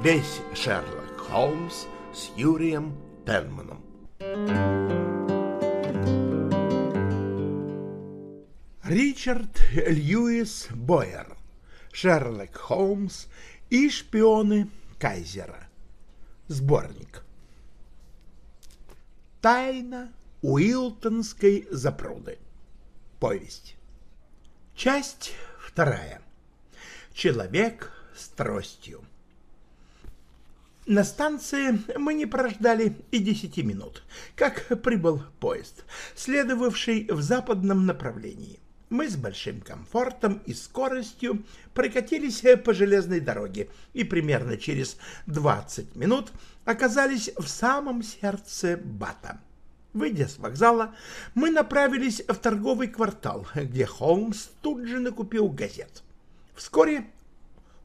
весь Шерлок Холмс с Юрием Пенманом. Ричард Льюис Бойер, Шерлок Холмс и шпионы Кайзера. Сборник. Тайна Уилтонской запруды. Повесть. Часть вторая. Человек с тростью. На станции мы не прождали и десяти минут, как прибыл поезд, следовавший в западном направлении. Мы с большим комфортом и скоростью прокатились по железной дороге и примерно через 20 минут оказались в самом сердце Бата. Выйдя с вокзала, мы направились в торговый квартал, где Холмс тут же накупил газет. Вскоре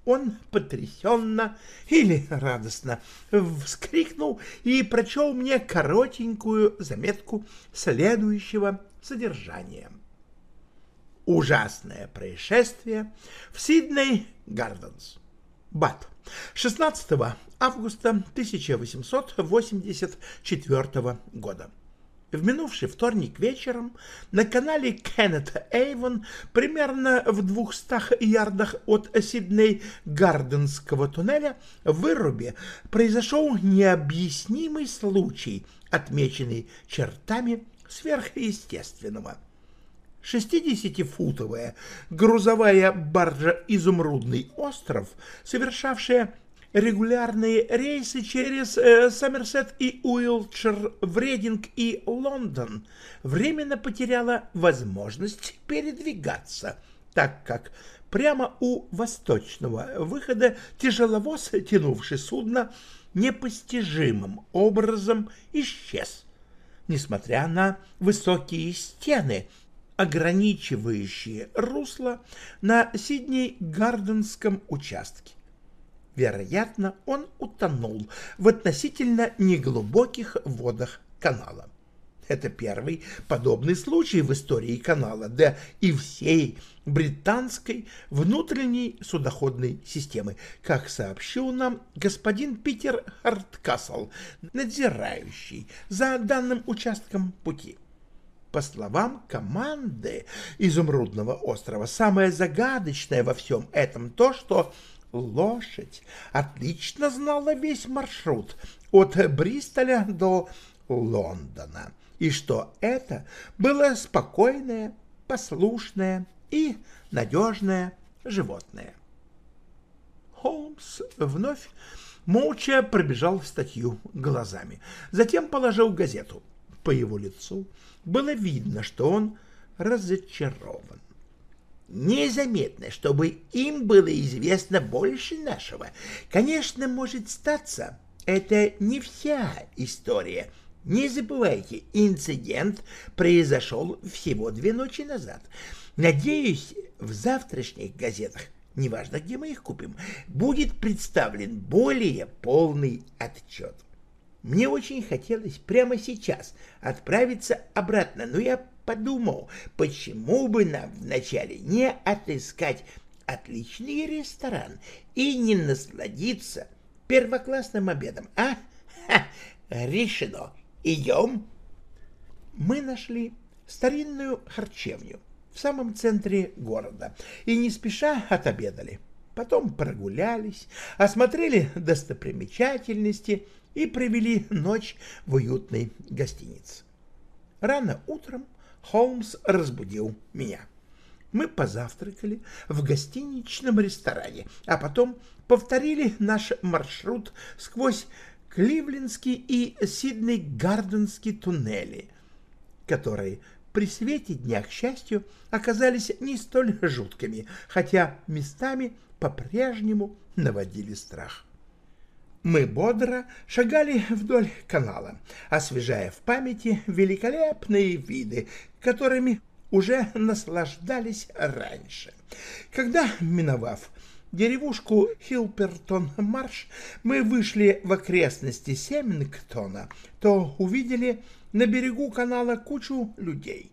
он потрясенно или радостно вскрикнул и прочел мне коротенькую заметку следующего содержания. Ужасное происшествие в Сидней Гарденс. Бат. 16 августа 1884 года. В минувший вторник вечером на канале Кеннет Эйвон, примерно в двухстах ярдах от Сидней Гарденского туннеля, в вырубе произошел необъяснимый случай, отмеченный чертами сверхъестественного. 60-футовая грузовая баржа «Изумрудный остров», совершавшая регулярные рейсы через э, Сомерсет и Уилтшир в Рейдинг и Лондон, временно потеряла возможность передвигаться, так как прямо у восточного выхода тяжеловоз, тянувший судно, непостижимым образом исчез, несмотря на высокие стены, ограничивающие русло на Сидней-Гарденском участке. Вероятно, он утонул в относительно неглубоких водах канала. Это первый подобный случай в истории канала, да и всей британской внутренней судоходной системы, как сообщил нам господин Питер Харткасл, надзирающий за данным участком пути. По словам команды Изумрудного острова, самое загадочное во всем этом то, что Лошадь. Отлично знала весь маршрут от Бристоля до Лондона, и что это? Было спокойное, послушное и надежное животное. Холмс вновь молча пробежал статью глазами, затем положил газету. По его лицу было видно, что он разочарован незаметно, чтобы им было известно больше нашего. Конечно, может статься, это не вся история. Не забывайте, инцидент произошел всего две ночи назад. Надеюсь, в завтрашних газетах, неважно, где мы их купим, будет представлен более полный отчет. Мне очень хотелось прямо сейчас отправиться обратно, но я подумал, почему бы нам вначале не отыскать отличный ресторан и не насладиться первоклассным обедом, а? Ха, решено. Идем. Мы нашли старинную харчевню в самом центре города и не спеша отобедали. Потом прогулялись, осмотрели достопримечательности и провели ночь в уютной гостинице. Рано утром Холмс разбудил меня. Мы позавтракали в гостиничном ресторане, а потом повторили наш маршрут сквозь Кливлендский и Сидней-Гарденский туннели, которые при свете дня, к счастью, оказались не столь жуткими, хотя местами по-прежнему наводили страх. Мы бодро шагали вдоль канала, освежая в памяти великолепные виды, которыми уже наслаждались раньше. Когда, миновав деревушку Хилпертон-Марш, мы вышли в окрестности Семингтона, то увидели на берегу канала кучу людей.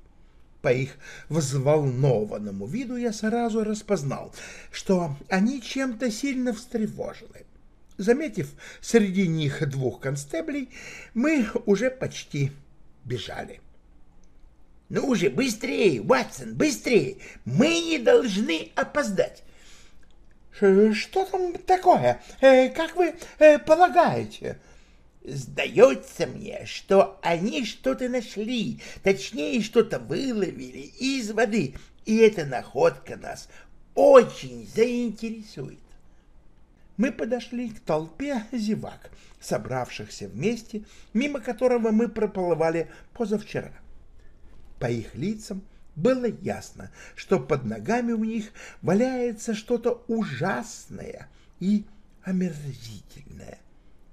По их взволнованному виду я сразу распознал, что они чем-то сильно встревожены. Заметив среди них двух констеблей, мы уже почти бежали. «Ну уже, быстрее, Ватсон, быстрее! Мы не должны опоздать!» «Что там такое? Э, как вы э, полагаете?» «Сдается мне, что они что-то нашли, точнее, что-то выловили из воды, и эта находка нас очень заинтересует. Мы подошли к толпе зевак, собравшихся вместе, мимо которого мы проплывали позавчера. По их лицам было ясно, что под ногами у них валяется что-то ужасное и омерзительное.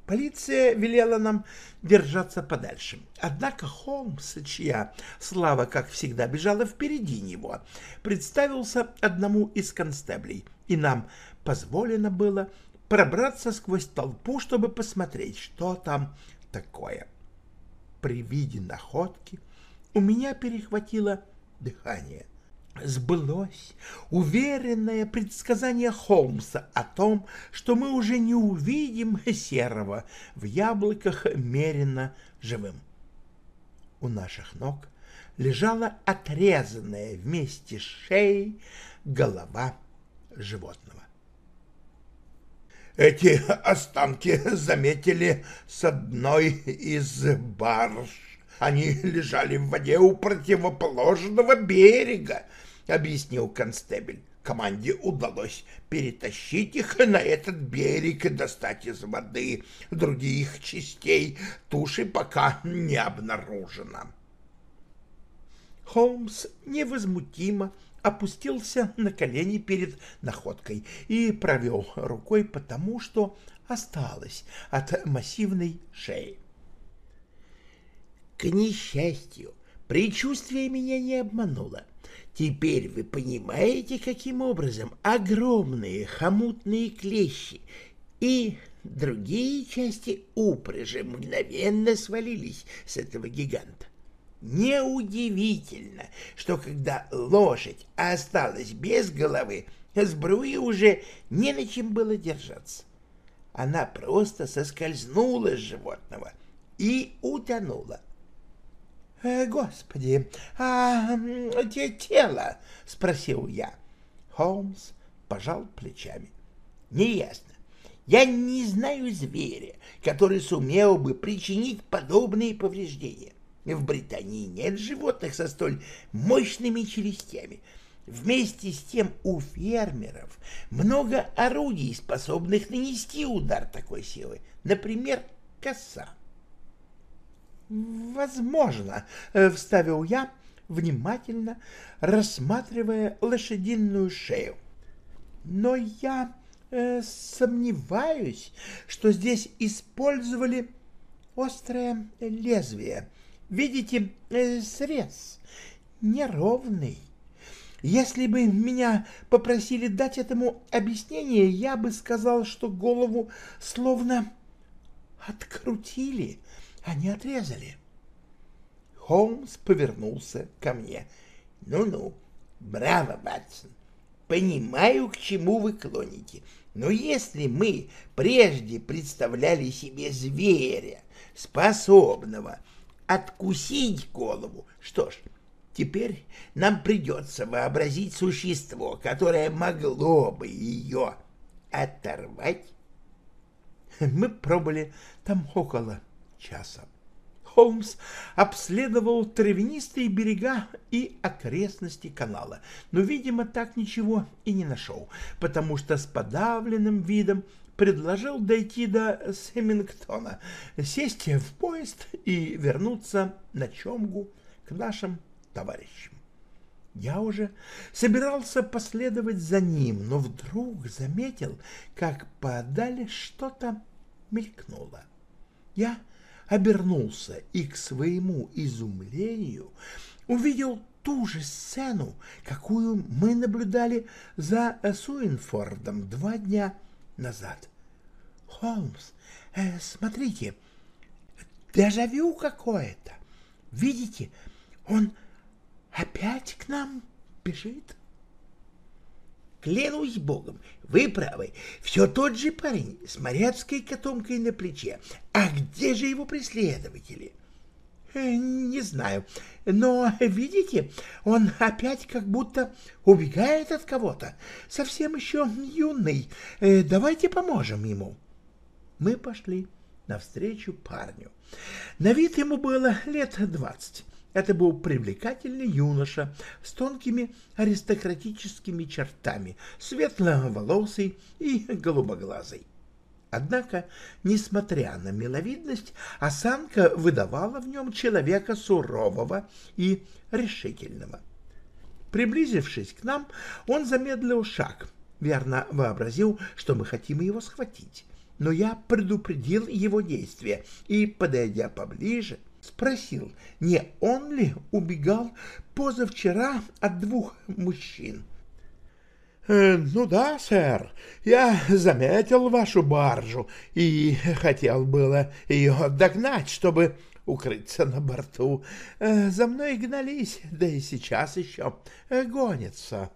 Полиция велела нам держаться подальше. Однако Холмс, чья слава, как всегда, бежала впереди него, представился одному из констеблей, и нам позволено было пробраться сквозь толпу, чтобы посмотреть, что там такое. При виде находки у меня перехватило дыхание сбылось уверенное предсказание Холмса о том, что мы уже не увидим серого в яблоках меренно живым. У наших ног лежала отрезанная вместе с шеей голова животного. Эти останки заметили с одной из барж. Они лежали в воде у противоположного берега, — объяснил констебель. Команде удалось перетащить их на этот берег и достать из воды. Других частей туши пока не обнаружено. Холмс невозмутимо опустился на колени перед находкой и провел рукой по тому, что осталось от массивной шеи. К несчастью, предчувствие меня не обмануло. Теперь вы понимаете, каким образом огромные хомутные клещи и другие части упряжи мгновенно свалились с этого гиганта. Неудивительно, что когда лошадь осталась без головы, сбруи уже не на чем было держаться. Она просто соскользнула с животного и утонула. Э, «Господи, а те тело?» — спросил я. Холмс пожал плечами. «Неясно. Я не знаю зверя, который сумел бы причинить подобные повреждения. В Британии нет животных со столь мощными челюстями. Вместе с тем у фермеров много орудий, способных нанести удар такой силы. Например, коса. «Возможно», — вставил я, внимательно рассматривая лошадиную шею. «Но я э, сомневаюсь, что здесь использовали острое лезвие. Видите, э, срез неровный. Если бы меня попросили дать этому объяснение, я бы сказал, что голову словно открутили» Они отрезали. Холмс повернулся ко мне. «Ну-ну, браво, Ватсон. Понимаю, к чему вы клоните. Но если мы прежде представляли себе зверя, способного откусить голову, что ж, теперь нам придется вообразить существо, которое могло бы ее оторвать. Мы пробыли там около часа. Холмс обследовал травянистые берега и окрестности канала, но, видимо, так ничего и не нашел, потому что с подавленным видом предложил дойти до Семингтона, сесть в поезд и вернуться на Чомгу к нашим товарищам. Я уже собирался последовать за ним, но вдруг заметил, как подали что-то мелькнуло. Я обернулся и к своему изумлению увидел ту же сцену, какую мы наблюдали за Суинфордом два дня назад. Холмс, э, смотрите, дежавю какое-то. Видите, он опять к нам бежит. Клянусь богом, вы правы. Все тот же парень с моряцкой котомкой на плече. А где же его преследователи? Э, не знаю, но, видите, он опять как будто убегает от кого-то. Совсем еще юный. Э, давайте поможем ему. Мы пошли навстречу парню. На вид ему было лет двадцать. Это был привлекательный юноша с тонкими аристократическими чертами, светловолосый и голубоглазый. Однако, несмотря на миловидность, осанка выдавала в нем человека сурового и решительного. Приблизившись к нам, он замедлил шаг, верно вообразил, что мы хотим его схватить. Но я предупредил его действия и, подойдя поближе, спросил, не он ли убегал позавчера от двух мужчин. Э, «Ну да, сэр, я заметил вашу баржу и хотел было ее догнать, чтобы укрыться на борту. Э, за мной гнались, да и сейчас еще гонятся».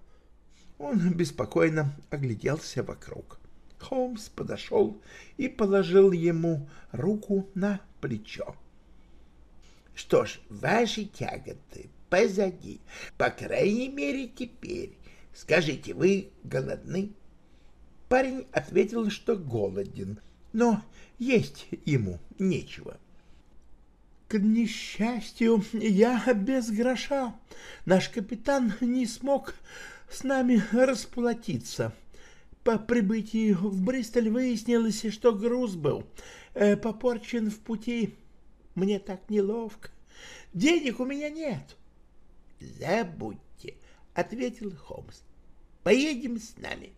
Он беспокойно огляделся вокруг. Холмс подошел и положил ему руку на плечо. Что ж, ваши тяготы позади, по крайней мере теперь. Скажите, вы голодны? Парень ответил, что голоден, но есть ему нечего. К несчастью, я без гроша. Наш капитан не смог с нами расплатиться. По прибытии в Бристоль выяснилось, что груз был э, попорчен в пути. Мне так неловко. Денег у меня нет. Забудьте, ответил Холмс. Поедем с нами.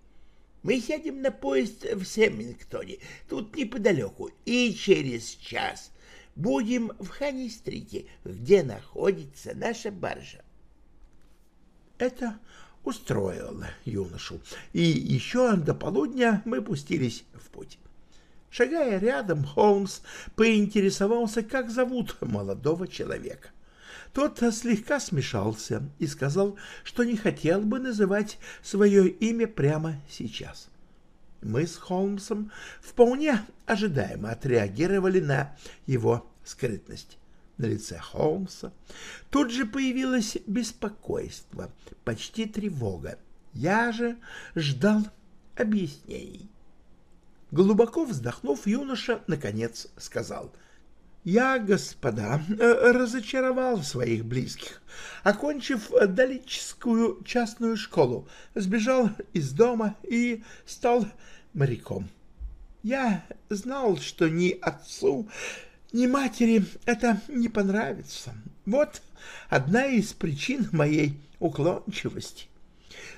Мы сядем на поезд в Семингтоне, тут неподалеку, и через час будем в Ханни-стрите, где находится наша баржа. Это устроило юношу, и еще до полудня мы пустились в путь. Шагая рядом, Холмс поинтересовался, как зовут молодого человека. Тот слегка смешался и сказал, что не хотел бы называть свое имя прямо сейчас. Мы с Холмсом вполне ожидаемо отреагировали на его скрытность. На лице Холмса тут же появилось беспокойство, почти тревога. Я же ждал объяснений. Глубоко вздохнув, юноша, наконец, сказал — я, господа, э, разочаровал своих близких. Окончив долическую частную школу, сбежал из дома и стал моряком. Я знал, что ни отцу, ни матери это не понравится. Вот одна из причин моей уклончивости.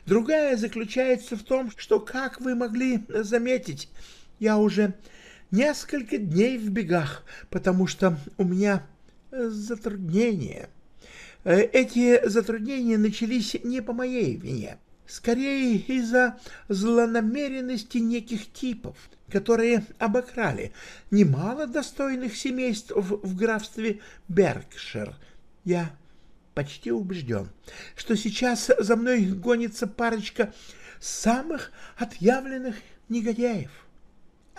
Другая заключается в том, что, как вы могли заметить, я уже несколько дней в бегах, потому что у меня э, затруднения. Э, эти затруднения начались не по моей вине, скорее из-за злонамеренности неких типов, которые обокрали немало достойных семейств в графстве Беркшир. Я почти убежден, что сейчас за мной гонится парочка самых отъявленных негодяев.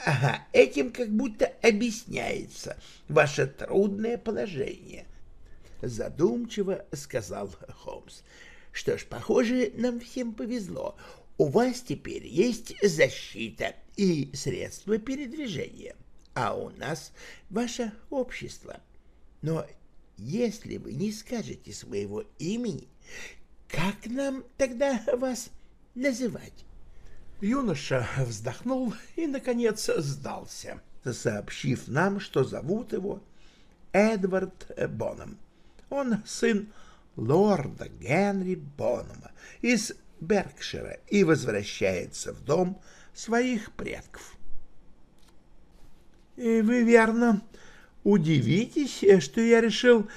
Ага, этим как будто объясняется ваше трудное положение, задумчиво сказал Холмс. Что ж, похоже, нам всем повезло. У вас теперь есть защита и средства передвижения, а у нас ваше общество. Но если вы не скажете своего имени, как нам тогда вас называть? Юноша вздохнул и, наконец, сдался, сообщив нам, что зовут его Эдвард Боном. Он сын лорда Генри Бонома из Беркшира и возвращается в дом своих предков. И вы верно удивитесь, что я решил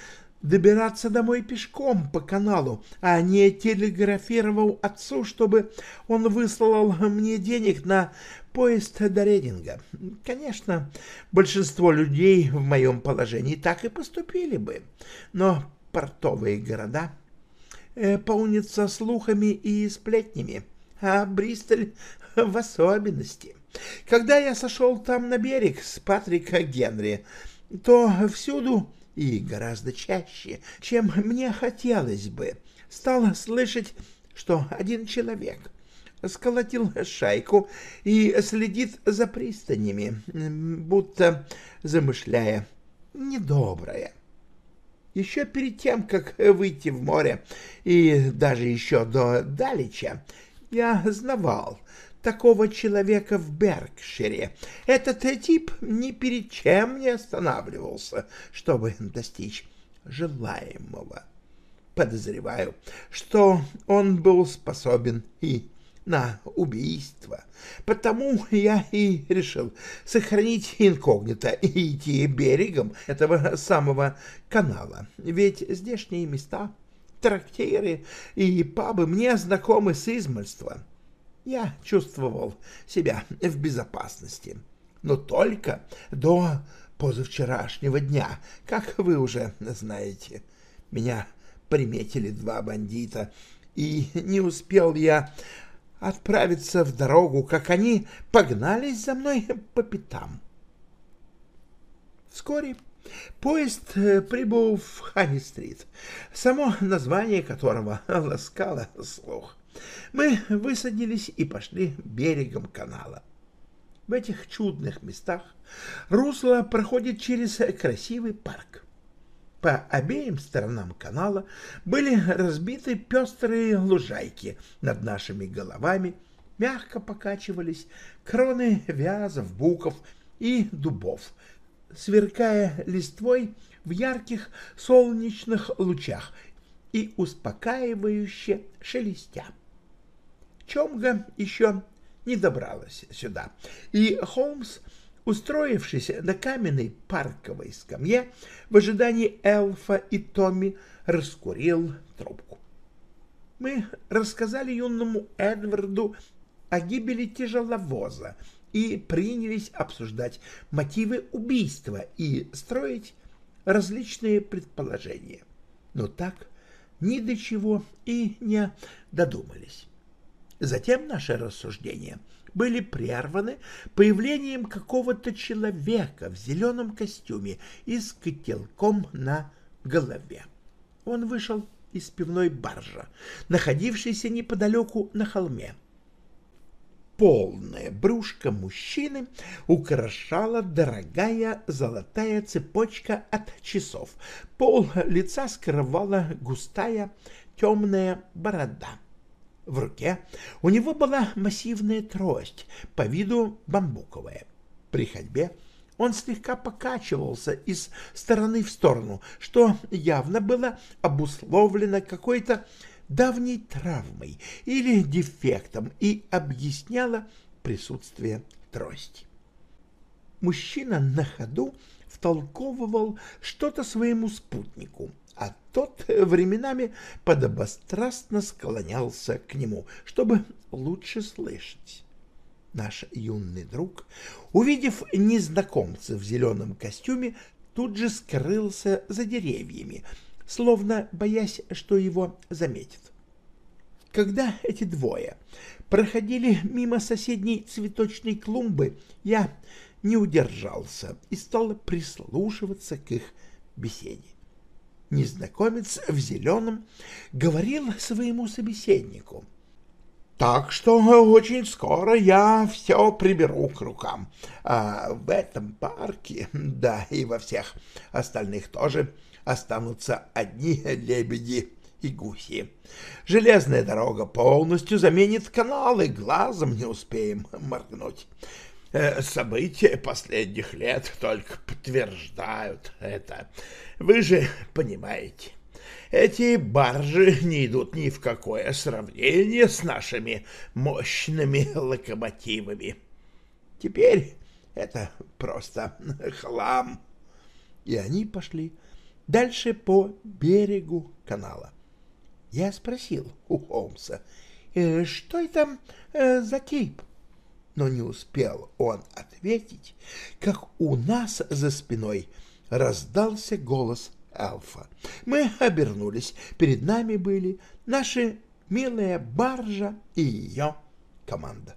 добираться домой пешком по каналу, а не телеграфировал отцу, чтобы он выслал мне денег на поезд до Рединга. Конечно, большинство людей в моем положении так и поступили бы, но портовые города э, полнятся слухами и сплетнями, а Бристоль в особенности. Когда я сошел там на берег с Патрика Генри, то всюду и гораздо чаще, чем мне хотелось бы, стал слышать, что один человек сколотил шайку и следит за пристанями, будто замышляя недоброе. Еще перед тем, как выйти в море, и даже еще до Далича, я знавал такого человека в Беркшире. Этот тип ни перед чем не останавливался, чтобы достичь желаемого. Подозреваю, что он был способен и на убийство. Потому я и решил сохранить инкогнито и идти берегом этого самого канала. Ведь здешние места, трактиры и пабы мне знакомы с измольства. Я чувствовал себя в безопасности. Но только до позавчерашнего дня, как вы уже знаете, меня приметили два бандита, и не успел я отправиться в дорогу, как они погнались за мной по пятам. Вскоре поезд э, прибыл в Хани-стрит, само название которого ласкало слух. Мы высадились и пошли берегом канала. В этих чудных местах русло проходит через красивый парк. По обеим сторонам канала были разбиты пестрые лужайки. Над нашими головами мягко покачивались кроны вязов, буков и дубов, сверкая листвой в ярких солнечных лучах и успокаивающе шелестя. Чомга еще не добралась сюда, и Холмс Устроившись на каменной парковой скамье, в ожидании Элфа и Томми раскурил трубку. Мы рассказали юному Эдварду о гибели тяжеловоза и принялись обсуждать мотивы убийства и строить различные предположения. Но так ни до чего и не додумались. Затем наше рассуждение были прерваны появлением какого-то человека в зеленом костюме и с котелком на голове. Он вышел из пивной баржа, находившейся неподалеку на холме. Полное брюшко мужчины украшала дорогая золотая цепочка от часов. Пол лица скрывала густая темная борода. В руке у него была массивная трость, по виду бамбуковая. При ходьбе он слегка покачивался из стороны в сторону, что явно было обусловлено какой-то давней травмой или дефектом и объясняло присутствие трости. Мужчина на ходу втолковывал что-то своему спутнику — а тот временами подобострастно склонялся к нему, чтобы лучше слышать. Наш юный друг, увидев незнакомца в зеленом костюме, тут же скрылся за деревьями, словно боясь, что его заметят. Когда эти двое проходили мимо соседней цветочной клумбы, я не удержался и стал прислушиваться к их беседе. Незнакомец в зеленом говорил своему собеседнику. «Так что очень скоро я все приберу к рукам. А в этом парке, да и во всех остальных тоже, останутся одни лебеди и гуси. Железная дорога полностью заменит каналы, глазом не успеем моргнуть. Э, события последних лет только подтверждают это. Вы же понимаете, эти баржи не идут ни в какое сравнение с нашими мощными локомотивами. Теперь это просто хлам. И они пошли дальше по берегу канала. Я спросил у Холмса, «Э, что это э, за тип? Но не успел он ответить, как у нас за спиной раздался голос Алфа. Мы обернулись. Перед нами были наши милая баржа и ее команда.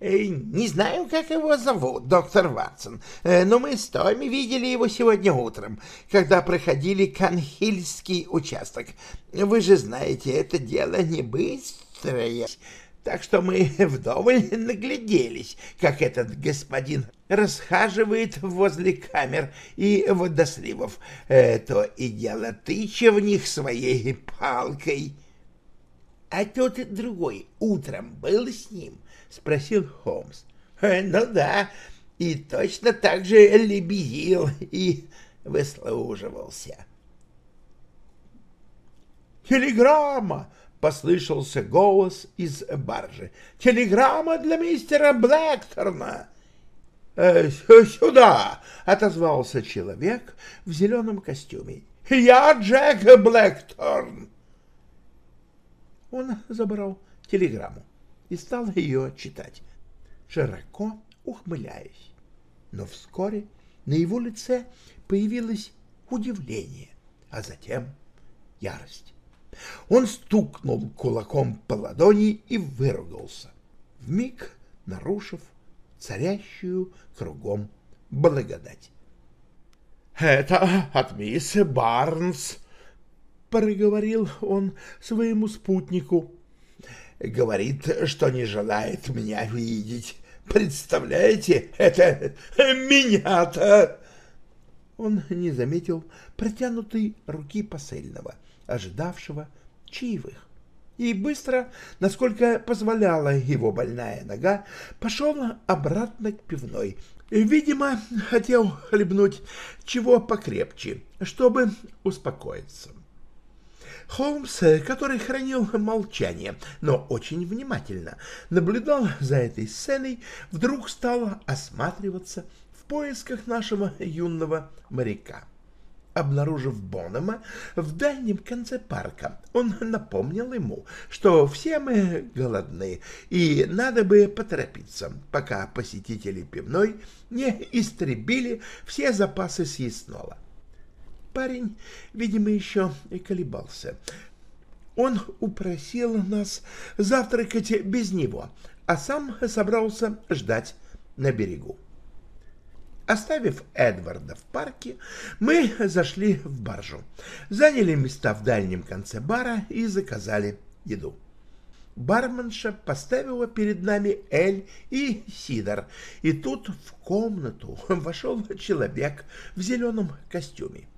«Не знаю, как его зовут, доктор Ватсон, э, но мы с Томми видели его сегодня утром, когда проходили Канхильский участок. Вы же знаете, это дело не быстрое, так что мы вдоволь нагляделись, как этот господин расхаживает возле камер и водосливов, то и дело тыча в них своей палкой. А тот другой утром был с ним, — спросил Холмс. «Э, — Ну да, и точно так же лебезил и выслуживался. «Телеграмма!» — послышался голос из баржи. «Телеграмма для мистера Блэкторна!» «Э, «Сюда!» — отозвался человек в зеленом костюме. «Я Джек Блэкторн!» Он забрал телеграмму и стал ее читать, широко ухмыляясь. Но вскоре на его лице появилось удивление, а затем ярость. Он стукнул кулаком по ладони и выругался, вмиг нарушив царящую кругом благодать. — Это от мисс Барнс, — проговорил он своему спутнику. Говорит, что не желает меня видеть. Представляете, это меня-то!» Он не заметил протянутой руки посыльного, ожидавшего чаевых, и быстро, насколько позволяла его больная нога, пошел обратно к пивной. Видимо, хотел хлебнуть чего покрепче, чтобы успокоиться. Холмс, который хранил молчание, но очень внимательно наблюдал за этой сценой, вдруг стал осматриваться в поисках нашего юного моряка. Обнаружив Бонома в дальнем конце парка, он напомнил ему, что все мы голодны, и надо бы поторопиться, пока посетители пивной не истребили все запасы съестного. Парень, видимо, еще и колебался. Он упросил нас завтракать без него, а сам собрался ждать на берегу. Оставив Эдварда в парке, мы зашли в баржу, заняли места в дальнем конце бара и заказали еду. Барменша поставила перед нами эль и сидор, и тут в комнату вошел человек в зеленом костюме.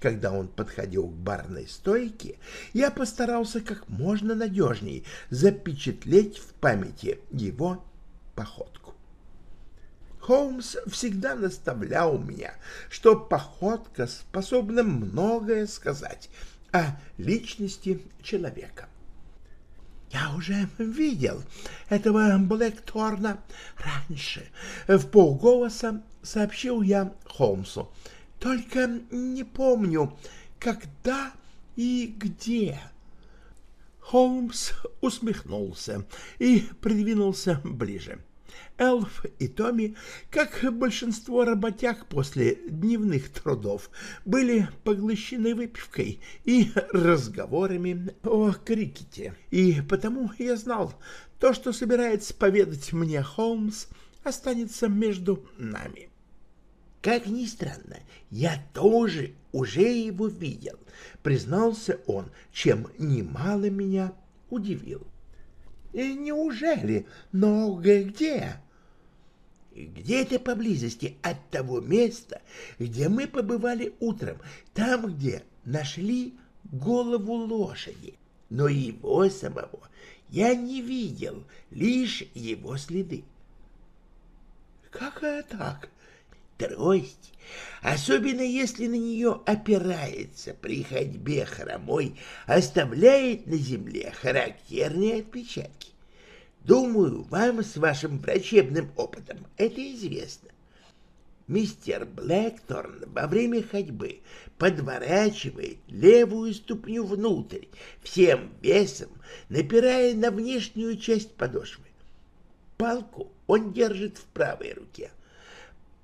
Когда он подходил к барной стойке, я постарался как можно надежнее запечатлеть в памяти его походку. Холмс всегда наставлял меня, что походка способна многое сказать о личности человека. Я уже видел этого Блэкторна раньше. В полголоса сообщил я Холмсу. Только не помню, когда и где. Холмс усмехнулся и придвинулся ближе. Элф и Томми, как большинство работяг после дневных трудов, были поглощены выпивкой и разговорами о крикете. И потому я знал, то, что собирается поведать мне Холмс, останется между нами. Как ни странно, я тоже уже его видел, признался он, чем немало меня удивил. И неужели? Но где? Где-то поблизости от того места, где мы побывали утром, там, где нашли голову лошади. Но его самого я не видел, лишь его следы. — Как так? трость, особенно если на нее опирается при ходьбе хромой, оставляет на земле характерные отпечатки. Думаю, вам с вашим врачебным опытом это известно. Мистер Блэкторн во время ходьбы подворачивает левую ступню внутрь, всем весом напирая на внешнюю часть подошвы. Палку он держит в правой руке —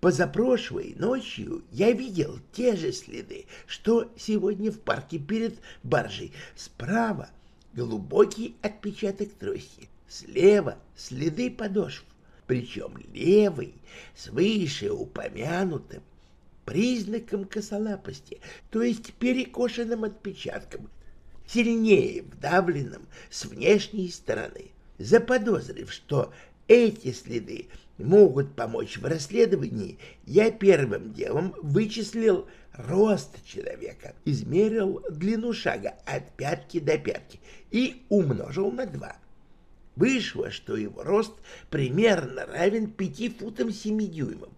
Позапрошлой ночью я видел те же следы, что сегодня в парке перед баржей. Справа глубокий отпечаток трости. Слева следы подошв, причем левый с вышеупомянутым признаком косолапости, то есть перекошенным отпечатком, сильнее вдавленным с внешней стороны. Заподозрив, что эти следы могут помочь в расследовании, я первым делом вычислил рост человека, измерил длину шага от пятки до пятки и умножил на два. Вышло, что его рост примерно равен пяти футам семи дюймам.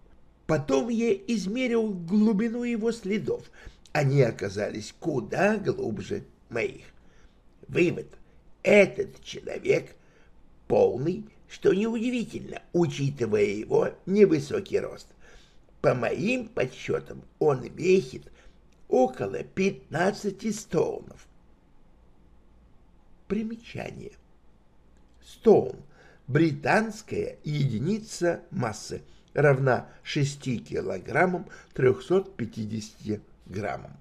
Потом я измерил глубину его следов. Они оказались куда глубже моих. Вывод. Этот человек полный, что неудивительно, учитывая его невысокий рост. По моим подсчетам, он весит около 15 стоунов. Примечание. Стоун – британская единица массы, равна 6 килограммам 350 граммам.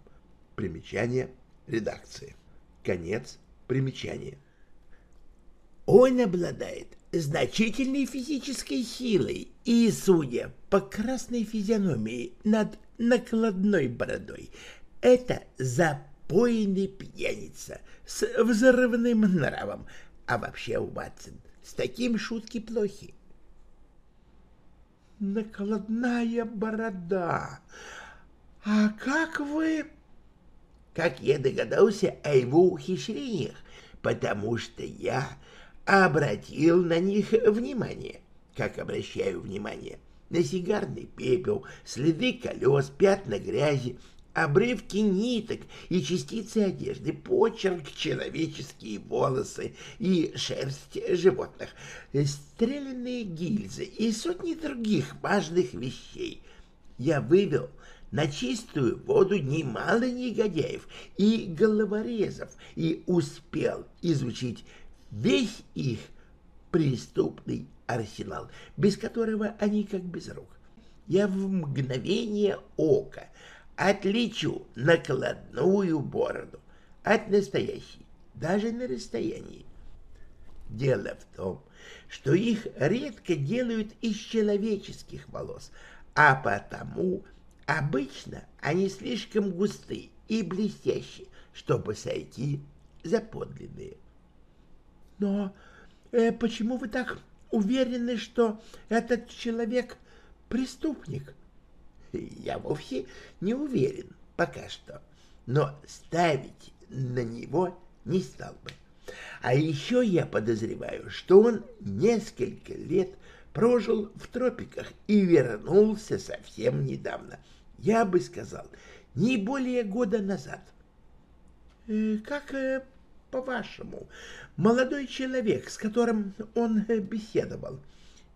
Примечание редакции. Конец примечания. Он обладает значительной физической силой и, судя по красной физиономии над накладной бородой, это запойный пьяница с взрывным нравом. А вообще, Уатсон, с таким шутки плохи. Накладная борода. А как вы... Как я догадался о его ухищрениях, потому что я обратил на них внимание, как обращаю внимание на сигарный пепел, следы колес, пятна грязи, обрывки ниток и частицы одежды, почерк, человеческие волосы и шерсть животных, стрелянные гильзы и сотни других важных вещей. Я вывел на чистую воду немало негодяев и головорезов и успел изучить весь их преступный арсенал, без которого они как без рук. Я в мгновение ока отличу накладную бороду от настоящей, даже на расстоянии. Дело в том, что их редко делают из человеческих волос, а потому обычно они слишком густы и блестящие, чтобы сойти за подлинные. Но э, почему вы так уверены, что этот человек преступник? Я вовсе не уверен пока что, но ставить на него не стал бы. А еще я подозреваю, что он несколько лет прожил в тропиках и вернулся совсем недавно. Я бы сказал, не более года назад. Э, как э, по-вашему, молодой человек, с которым он э, беседовал,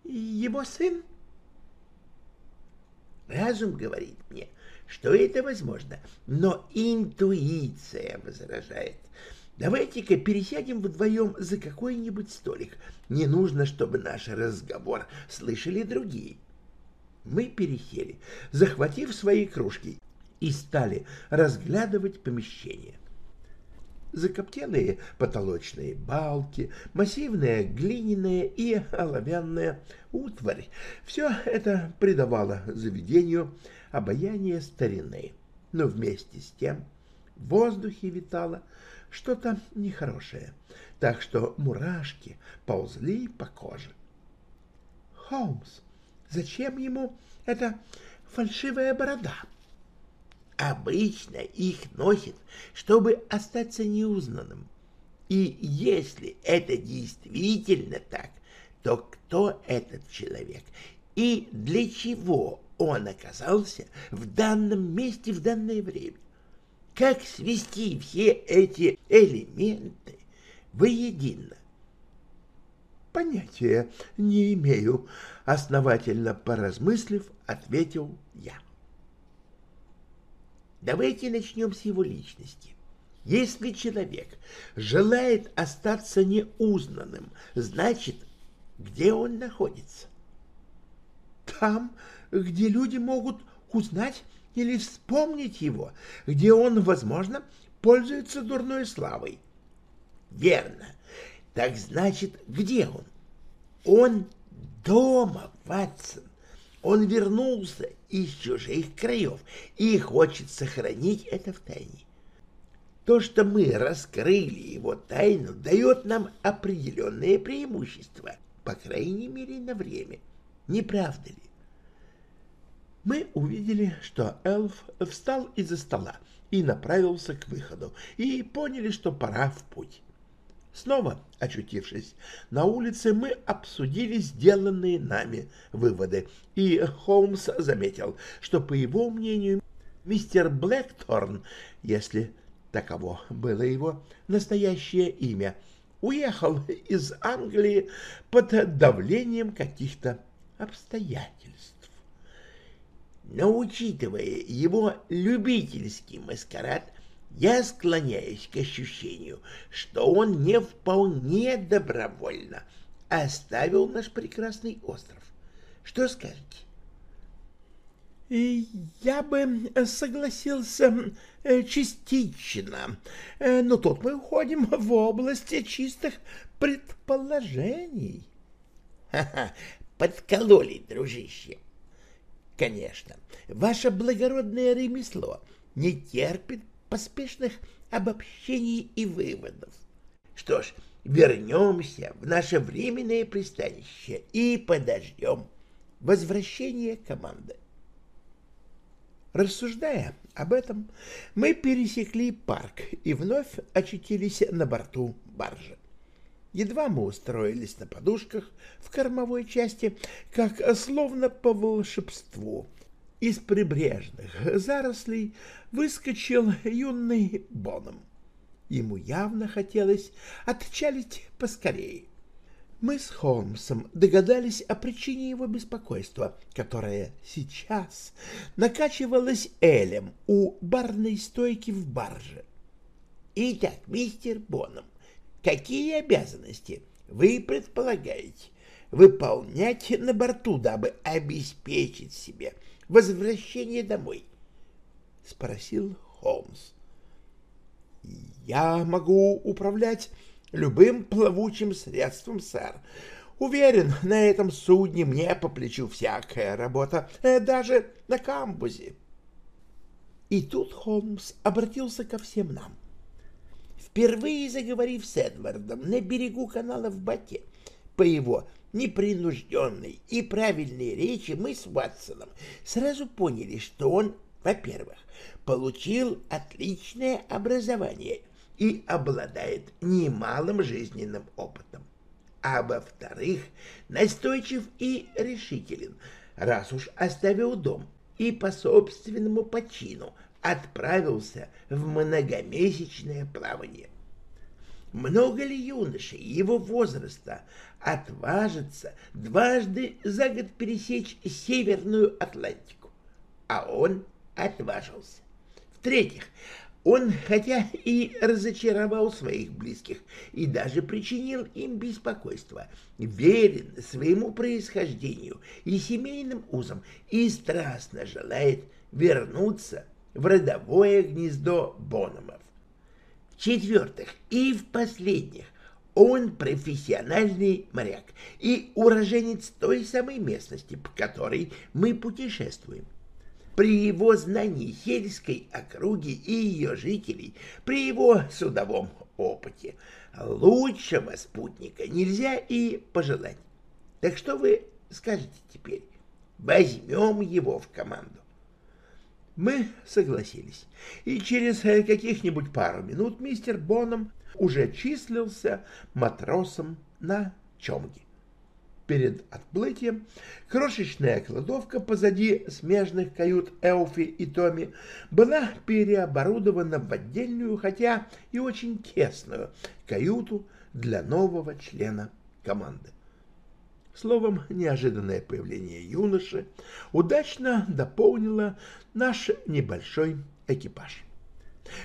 его сын? Разум говорит мне, что это возможно, но интуиция возражает. Давайте-ка пересядем вдвоем за какой-нибудь столик. Не нужно, чтобы наш разговор слышали другие. Мы пересели, захватив свои кружки, и стали разглядывать помещение закоптелые потолочные балки, массивная глиняная и оловянная утварь. Все это придавало заведению обаяние старины, но вместе с тем в воздухе витало что-то нехорошее, так что мурашки ползли по коже. «Холмс, зачем ему эта фальшивая борода?» Обычно их носят, чтобы остаться неузнанным. И если это действительно так, то кто этот человек и для чего он оказался в данном месте в данное время? Как свести все эти элементы воедино? Понятия не имею, основательно поразмыслив, ответил я. Давайте начнем с его личности. Если человек желает остаться неузнанным, значит, где он находится? Там, где люди могут узнать или вспомнить его, где он, возможно, пользуется дурной славой. Верно. Так значит, где он? Он дома, Ватсон. Он вернулся из чужих краев и хочет сохранить это в тайне. То, что мы раскрыли его тайну, дает нам определенные преимущества, по крайней мере, на время. Не правда ли? Мы увидели, что эльф встал из-за стола и направился к выходу, и поняли, что пора в путь. Снова очутившись на улице, мы обсудили сделанные нами выводы, и Холмс заметил, что, по его мнению, мистер Блэкторн, если таково было его настоящее имя, уехал из Англии под давлением каких-то обстоятельств. Но, учитывая его любительский маскарад, я склоняюсь к ощущению, что он не вполне добровольно оставил наш прекрасный остров. Что скажете? Я бы согласился э, частично, э, но тут мы уходим в область чистых предположений. Ха-ха, подкололи, дружище. Конечно, ваше благородное ремесло не терпит поспешных обобщений и выводов. Что ж, вернемся в наше временное пристанище и подождем возвращения команды. Рассуждая об этом, мы пересекли парк и вновь очутились на борту баржи. Едва мы устроились на подушках в кормовой части, как словно по волшебству из прибрежных зарослей выскочил юный Боном. Ему явно хотелось отчалить поскорее. Мы с Холмсом догадались о причине его беспокойства, которое сейчас накачивалось Элем у барной стойки в барже. «Итак, мистер Боном, какие обязанности вы предполагаете выполнять на борту, дабы обеспечить себе возвращение домой?» — спросил Холмс. «Я могу управлять любым плавучим средством, сэр. Уверен, на этом судне мне по плечу всякая работа, э, даже на камбузе». И тут Холмс обратился ко всем нам. Впервые заговорив с Эдвардом на берегу канала в Бате, по его непринужденной и правильной речи мы с Ватсоном сразу поняли, что он, во-первых, получил отличное образование и обладает немалым жизненным опытом, а во-вторых, настойчив и решителен, раз уж оставил дом и по собственному почину отправился в многомесячное плавание. Много ли юношей его возраста отважится дважды за год пересечь Северную Атлантику? А он отважился. В-третьих, он, хотя и разочаровал своих близких и даже причинил им беспокойство, верен своему происхождению и семейным узам и страстно желает вернуться в родовое гнездо Бономов. В-четвертых и в последних, он профессиональный моряк и уроженец той самой местности, по которой мы путешествуем. При его знании сельской округи и ее жителей, при его судовом опыте, лучшего спутника нельзя и пожелать. Так что вы скажете теперь? Возьмем его в команду. Мы согласились, и через э, каких-нибудь пару минут мистер Боном уже числился матросом на чомге. Перед отплытием крошечная кладовка позади смежных кают Элфи и Томи была переоборудована в отдельную, хотя и очень тесную, каюту для нового члена команды. Словом, неожиданное появление юноши удачно дополнило наш небольшой экипаж.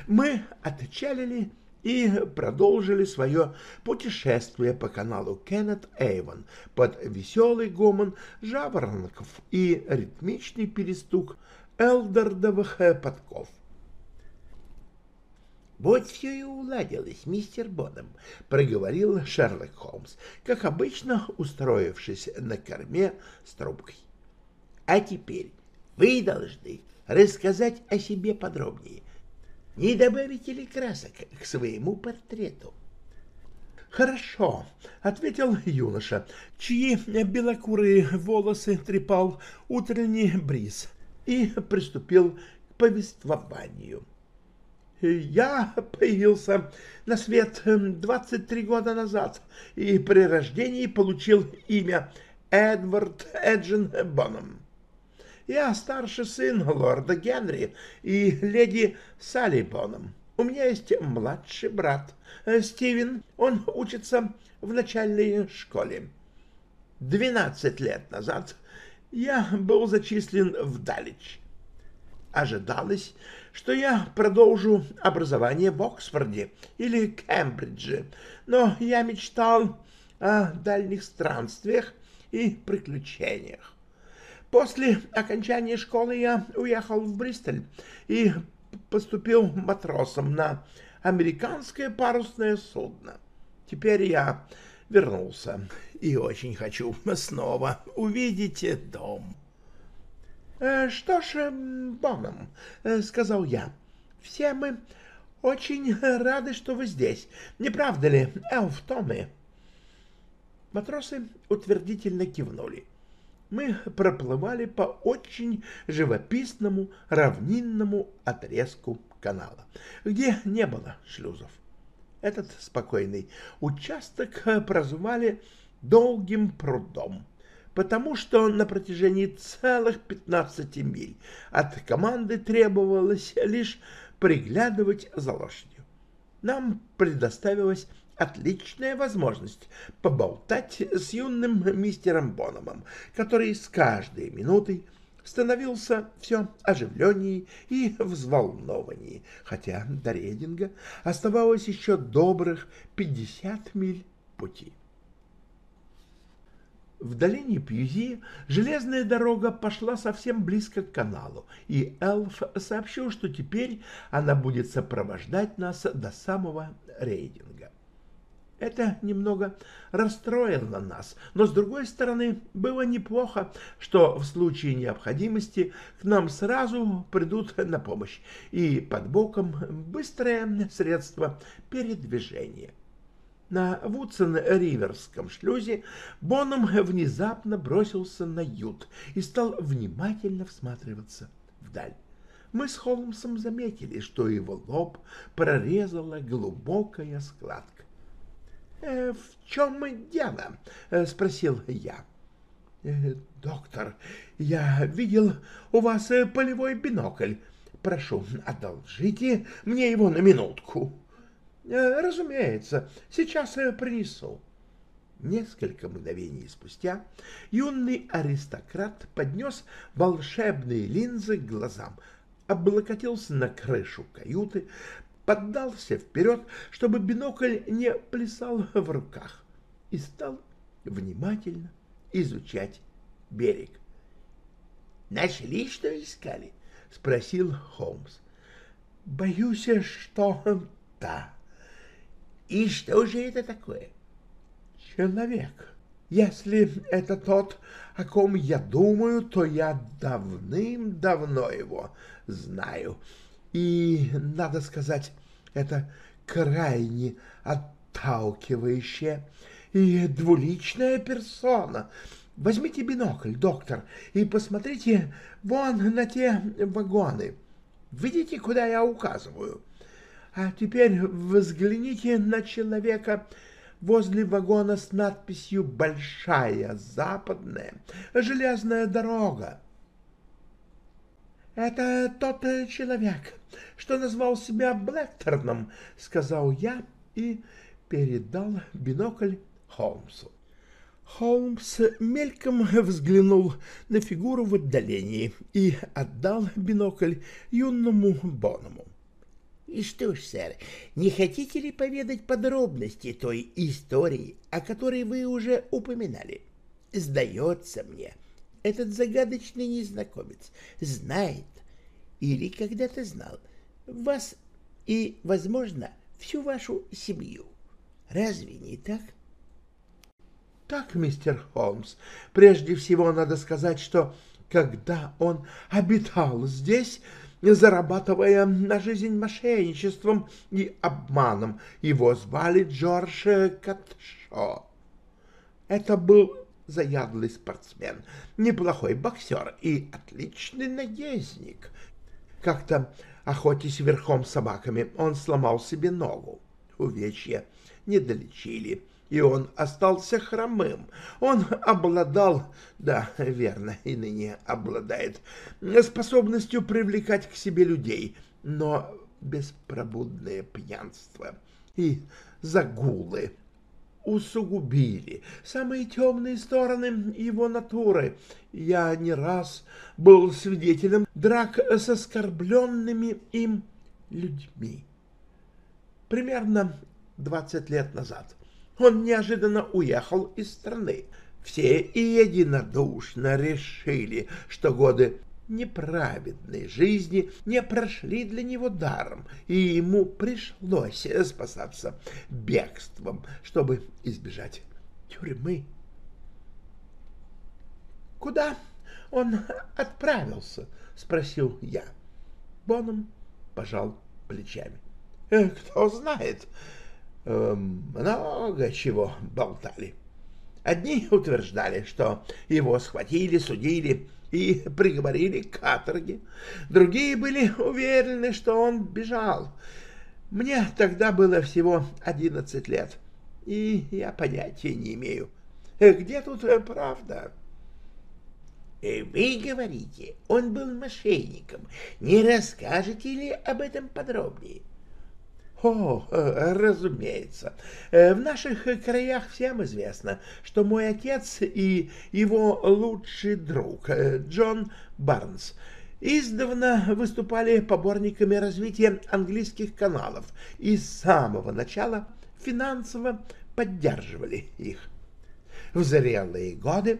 Мы отчалили и продолжили свое путешествие по каналу Кеннет Эйвон под веселый гомон жаворонков и ритмичный перестук элдордовых подков. Вот все и уладилось, мистер Боном, проговорил Шерлок Холмс, как обычно устроившись на корме с трубкой. А теперь вы должны рассказать о себе подробнее. Не добавите ли красок к своему портрету? «Хорошо», — ответил юноша, чьи белокурые волосы трепал утренний бриз, и приступил к повествованию. «Я появился на свет 23 года назад и при рождении получил имя Эдвард Эджин Боном. Я старший сын лорда Генри и леди Салли Боном. У меня есть младший брат э, Стивен. Он учится в начальной школе. Двенадцать лет назад я был зачислен в Далич. Ожидалось, что я продолжу образование в Оксфорде или Кембридже, но я мечтал о дальних странствиях и приключениях. После окончания школы я уехал в Бристоль и поступил матросом на американское парусное судно. Теперь я вернулся и очень хочу снова увидеть дом. «Э, — Что ж, э, Боном, э, — сказал я, — все мы очень рады, что вы здесь. Не правда ли, Элф Томми? Матросы утвердительно кивнули мы проплывали по очень живописному равнинному отрезку канала, где не было шлюзов. Этот спокойный участок прозвали «долгим прудом», потому что на протяжении целых 15 миль от команды требовалось лишь приглядывать за лошадью. Нам предоставилось отличная возможность поболтать с юным мистером Бономом, который с каждой минутой становился все оживленнее и взволнованнее, хотя до Рейдинга оставалось еще добрых пятьдесят миль пути. В долине Пьюзи железная дорога пошла совсем близко к каналу, и Элф сообщил, что теперь она будет сопровождать нас до самого Рейдинга. Это немного расстроило нас, но, с другой стороны, было неплохо, что в случае необходимости к нам сразу придут на помощь, и под боком быстрое средство передвижения. На Вудсон-Риверском шлюзе Боном внезапно бросился на ют и стал внимательно всматриваться вдаль. Мы с Холмсом заметили, что его лоб прорезала глубокая складка. Э, в чем дело? Э, спросил я. Э, доктор, я видел у вас полевой бинокль. Прошу, одолжите мне его на минутку. Разумеется, сейчас принесу. Несколько мгновений спустя юный аристократ поднес волшебные линзы к глазам, облокотился на крышу каюты, поддался вперед, чтобы бинокль не плясал в руках, и стал внимательно изучать берег. «Нашли, что искали?» — спросил Холмс. «Боюсь, что да». «И что же это такое?» «Человек. Если это тот, о ком я думаю, то я давным-давно его знаю и, надо сказать, это крайне отталкивающая и двуличная персона. Возьмите бинокль, доктор, и посмотрите вон на те вагоны. Видите, куда я указываю? А теперь взгляните на человека возле вагона с надписью «Большая западная железная дорога». «Это тот э, человек, что назвал себя Блэкторном», — сказал я и передал бинокль Холмсу. Холмс мельком взглянул на фигуру в отдалении и отдал бинокль юному Боному. — И что ж, сэр, не хотите ли поведать подробности той истории, о которой вы уже упоминали? Сдается мне, этот загадочный незнакомец знает или когда-то знал вас и, возможно, всю вашу семью. Разве не так? Так, мистер Холмс, прежде всего надо сказать, что когда он обитал здесь, зарабатывая на жизнь мошенничеством и обманом, его звали Джордж Катшо. Это был заядлый спортсмен, неплохой боксер и отличный наездник. Как-то, охотясь верхом с собаками, он сломал себе ногу. Увечья не долечили, и он остался хромым. Он обладал, да, верно, и ныне обладает, способностью привлекать к себе людей, но беспробудное пьянство и загулы усугубили самые темные стороны его натуры. Я не раз был свидетелем драк с оскорбленными им людьми. Примерно двадцать лет назад он неожиданно уехал из страны. Все и единодушно решили, что годы неправедной жизни не прошли для него даром, и ему пришлось спасаться бегством, чтобы избежать тюрьмы. «Куда он отправился?» — спросил я. Боном пожал плечами. «Э, «Кто знает, много чего болтали. Одни утверждали, что его схватили, судили, и приговорили к каторге. Другие были уверены, что он бежал. Мне тогда было всего одиннадцать лет, и я понятия не имею, где тут правда. Э, вы говорите, он был мошенником. Не расскажете ли об этом подробнее? О, э, разумеется. Э, в наших краях всем известно, что мой отец и его лучший друг э, Джон Барнс издавна выступали поборниками развития английских каналов и с самого начала финансово поддерживали их. В зрелые годы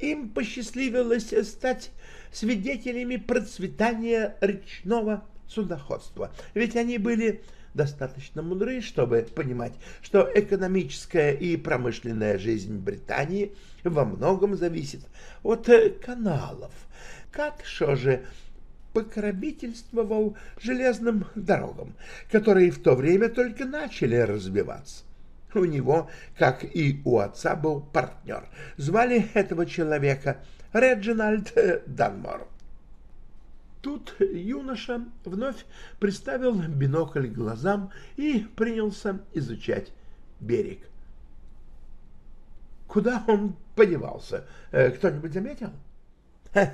им посчастливилось стать свидетелями процветания речного судоходства, ведь они были достаточно мудры, чтобы понимать, что экономическая и промышленная жизнь Британии во многом зависит от э, каналов. Катшо же покровительствовал железным дорогам, которые в то время только начали разбиваться. У него, как и у отца, был партнер. Звали этого человека Реджинальд э, Данмор. Тут юноша вновь приставил бинокль к глазам и принялся изучать берег. Куда он подевался? Э, кто-нибудь заметил?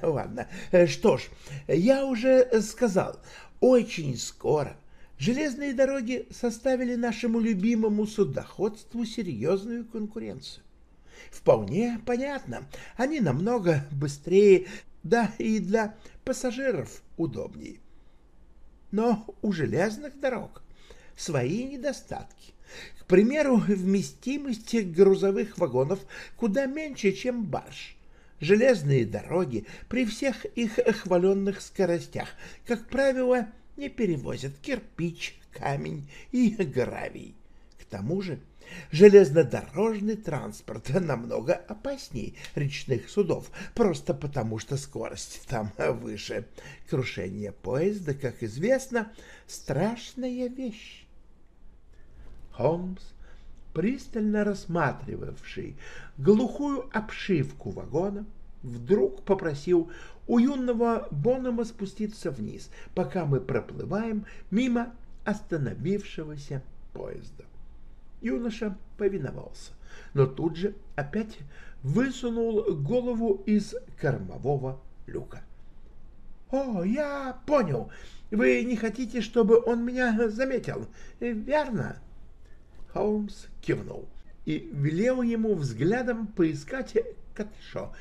Ладно, э, что ж, я уже сказал, очень скоро железные дороги составили нашему любимому судоходству серьезную конкуренцию. Вполне понятно, они намного быстрее да и для пассажиров удобнее. Но у железных дорог свои недостатки. К примеру, вместимость грузовых вагонов куда меньше, чем барж. Железные дороги при всех их хваленных скоростях, как правило, не перевозят кирпич, камень и гравий. К тому же Железнодорожный транспорт намного опаснее речных судов, просто потому что скорость там выше. Крушение поезда, как известно, страшная вещь. Холмс, пристально рассматривавший глухую обшивку вагона, вдруг попросил у юного Бонома спуститься вниз, пока мы проплываем мимо остановившегося поезда. Юноша повиновался, но тут же опять высунул голову из кормового люка. — О, я понял. Вы не хотите, чтобы он меня заметил, верно? Холмс кивнул и велел ему взглядом поискать Катшо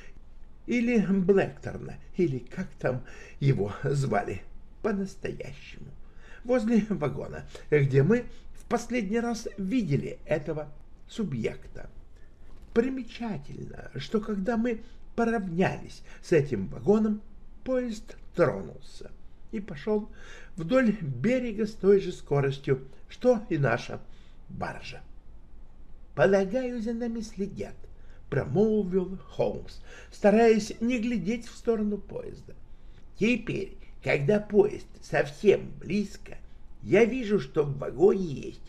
или Блэкторна, или как там его звали по-настоящему, возле вагона, где мы последний раз видели этого субъекта. Примечательно, что когда мы поравнялись с этим вагоном, поезд тронулся. и пошел вдоль берега с той же скоростью, что и наша баржа. «Полагаю, за нами следят», — промолвил Холмс, стараясь не глядеть в сторону поезда. «Теперь, когда поезд совсем близко, я вижу, что в вагоне есть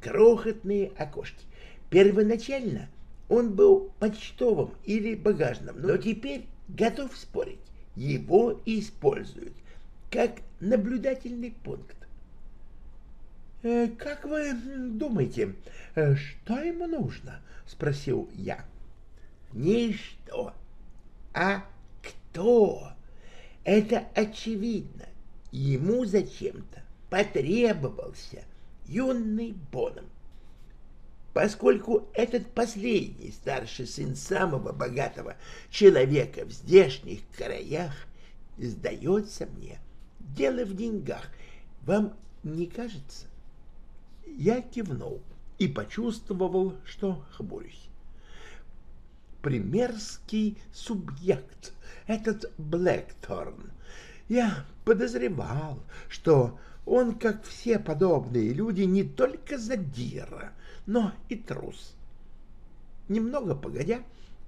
крохотные окошки. Первоначально он был почтовым или багажным, но теперь готов спорить, его используют как наблюдательный пункт. «Э, «Как вы думаете, э, что ему нужно?» — спросил я. «Не что, а кто. Это очевидно. Ему зачем-то потребовался юный Боном. Поскольку этот последний старший сын самого богатого человека в здешних краях, сдается мне, дело в деньгах. Вам не кажется? Я кивнул и почувствовал, что хмурюсь. Примерский субъект, этот Блэкторн. Я подозревал, что он, как все подобные люди, не только задира, но и трус. Немного погодя,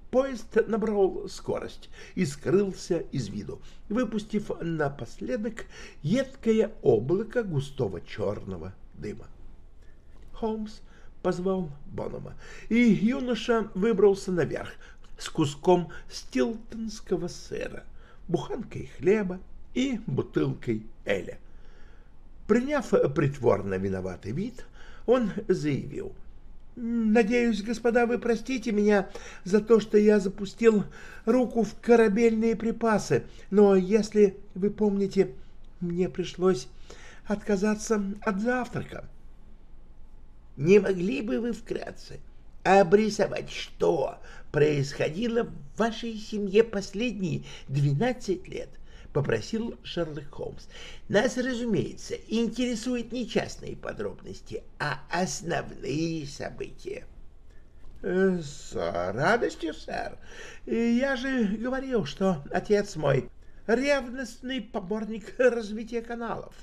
поезд набрал скорость и скрылся из виду, выпустив напоследок едкое облако густого черного дыма. Холмс позвал Бонома, и юноша выбрался наверх с куском стилтонского сыра, буханкой хлеба и бутылкой эля. Приняв притворно виноватый вид, он заявил. «Надеюсь, господа, вы простите меня за то, что я запустил руку в корабельные припасы, но, если вы помните, мне пришлось отказаться от завтрака». «Не могли бы вы вкратце обрисовать, что происходило в вашей семье последние двенадцать лет?» — попросил Шерлок Холмс. «Нас, разумеется, интересуют не частные подробности, а основные события». Э, «С радостью, сэр. Я же говорил, что отец мой — ревностный поборник развития каналов.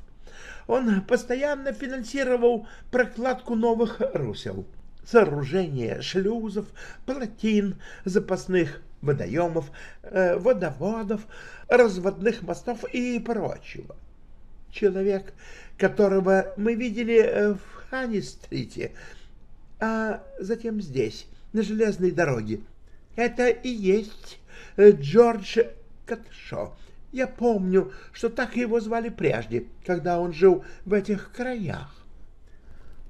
Он постоянно финансировал прокладку новых русел, сооружение шлюзов, плотин, запасных водоемов, э, водоводов, разводных мостов и прочего. Человек, которого мы видели э, в Ханни-стрите, а затем здесь, на железной дороге, это и есть э, Джордж Катшо. Я помню, что так его звали прежде, когда он жил в этих краях.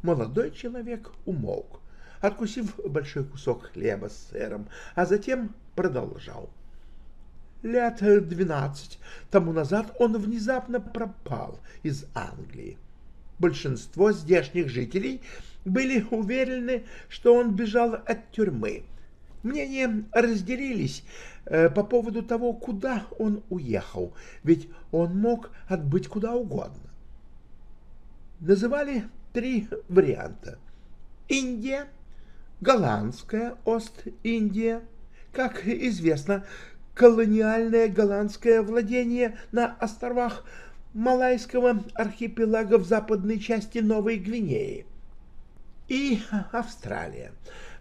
Молодой человек умолк, откусив большой кусок хлеба с сыром, а затем продолжал. Лет двенадцать тому назад он внезапно пропал из Англии. Большинство здешних жителей были уверены, что он бежал от тюрьмы. Мнения разделились э, по поводу того, куда он уехал, ведь он мог отбыть куда угодно. Называли три варианта. Индия, голландская Ост-Индия – как известно, колониальное голландское владение на островах Малайского архипелага в западной части Новой Гвинеи и Австралия.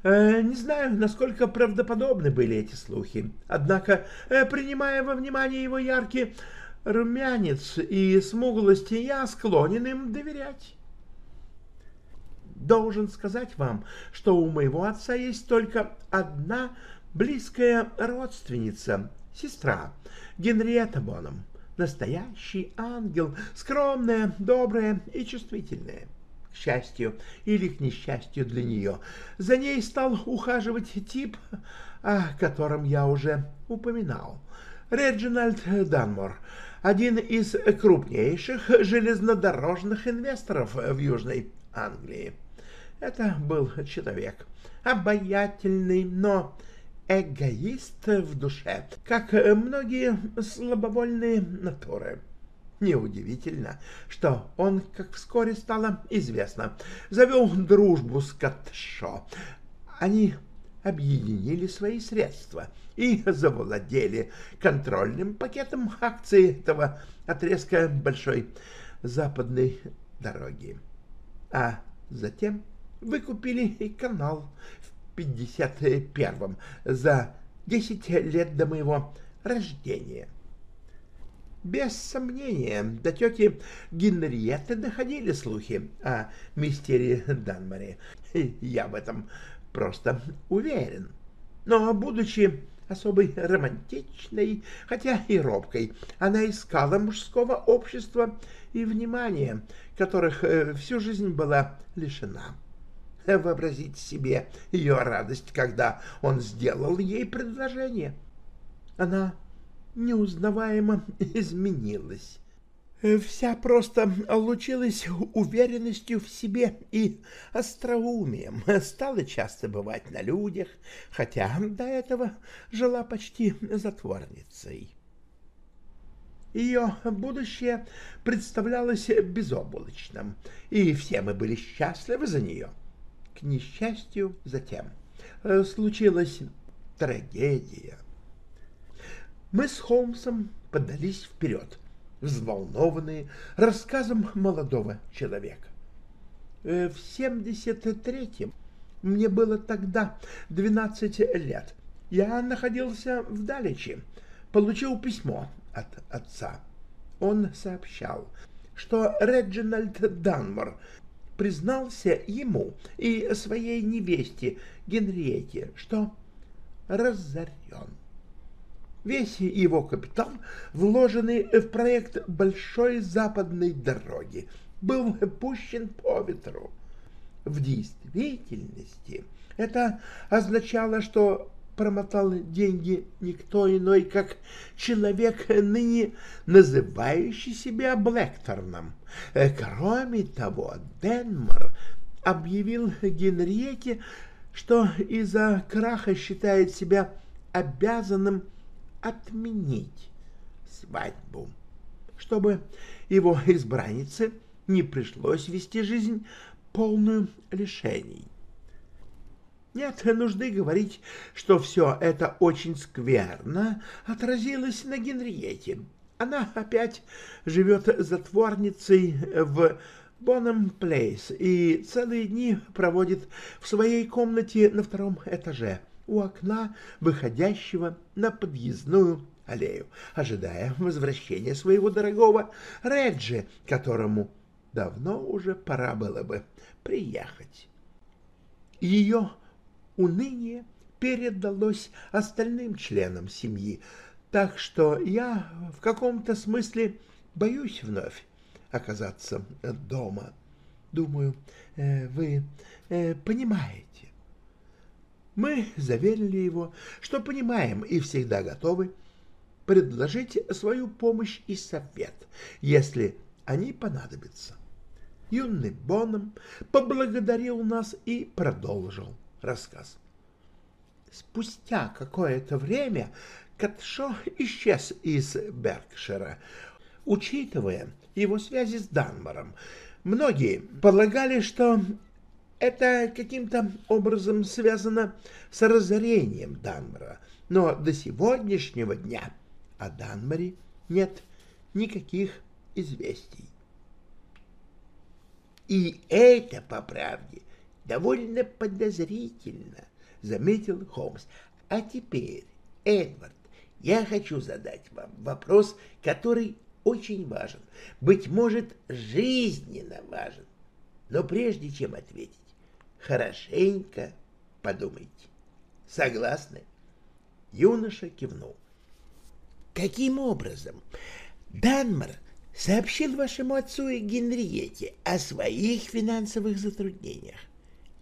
Э, не знаю, насколько правдоподобны были эти слухи, однако, э, принимая во внимание его яркий румянец и смуглость, я склонен им доверять. Должен сказать вам, что у моего отца есть только одна близкая родственница, сестра Генриетта Боном, настоящий ангел, скромная, добрая и чувствительная. К счастью или к несчастью для нее, за ней стал ухаживать тип, о котором я уже упоминал. Реджинальд Данмор, один из крупнейших железнодорожных инвесторов в Южной Англии. Это был человек обаятельный, но эгоист в душе, как многие слабовольные натуры. Неудивительно, что он, как вскоре стало известно, завел дружбу с Катшо. Они объединили свои средства и завладели контрольным пакетом акций этого отрезка большой западной дороги. А затем выкупили канал в 51-м за 10 лет до моего рождения. Без сомнения, до тети Генриетты доходили слухи о мистере Данмаре. Я в этом просто уверен. Но, будучи особой романтичной, хотя и робкой, она искала мужского общества и внимания, которых э, всю жизнь была лишена. Вообразите себе ее радость, когда он сделал ей предложение. Она неузнаваемо изменилась. Вся просто лучилась уверенностью в себе и остроумием, стала часто бывать на людях, хотя до этого жила почти затворницей. Ее будущее представлялось безоблачным, и все мы были счастливы за нее. К несчастью, затем случилась трагедия. Мы с Холмсом подались вперед, взволнованные рассказом молодого человека. Э, в 73-м мне было тогда 12 лет. Я находился в Далечи, получил письмо от отца. Он сообщал, что Реджинальд Данмор признался ему и своей невесте Генриете, что разорен. Весь его капитал, вложенный в проект большой западной дороги, был пущен по ветру. В действительности это означало, что промотал деньги никто иной, как человек, ныне называющий себя Блэкторном. Кроме того, Денмар объявил Генриете, что из-за краха считает себя обязанным отменить свадьбу, чтобы его избраннице не пришлось вести жизнь полную лишений. Нет нужды говорить, что все это очень скверно отразилось на Генриете. Она опять живет затворницей в Бонном Плейс и целые дни проводит в своей комнате на втором этаже — у окна, выходящего на подъездную аллею, ожидая возвращения своего дорогого Реджи, которому давно уже пора было бы приехать. Ее уныние передалось остальным членам семьи, так что я в каком-то смысле боюсь вновь оказаться дома. Думаю, э, вы э, понимаете. Мы заверили его, что понимаем и всегда готовы предложить свою помощь и совет, если они понадобятся. Юный Боном поблагодарил нас и продолжил рассказ. Спустя какое-то время Катшо исчез из Беркшира. Учитывая его связи с Данмором, многие полагали, что это каким-то образом связано с разорением Данмара, но до сегодняшнего дня о Данмаре нет никаких известий. И это, по правде, довольно подозрительно, заметил Холмс. А теперь, Эдвард, я хочу задать вам вопрос, который очень важен, быть может, жизненно важен. Но прежде чем ответить, хорошенько подумайте. Согласны? Юноша кивнул. Каким образом Данмар сообщил вашему отцу и Генриете о своих финансовых затруднениях?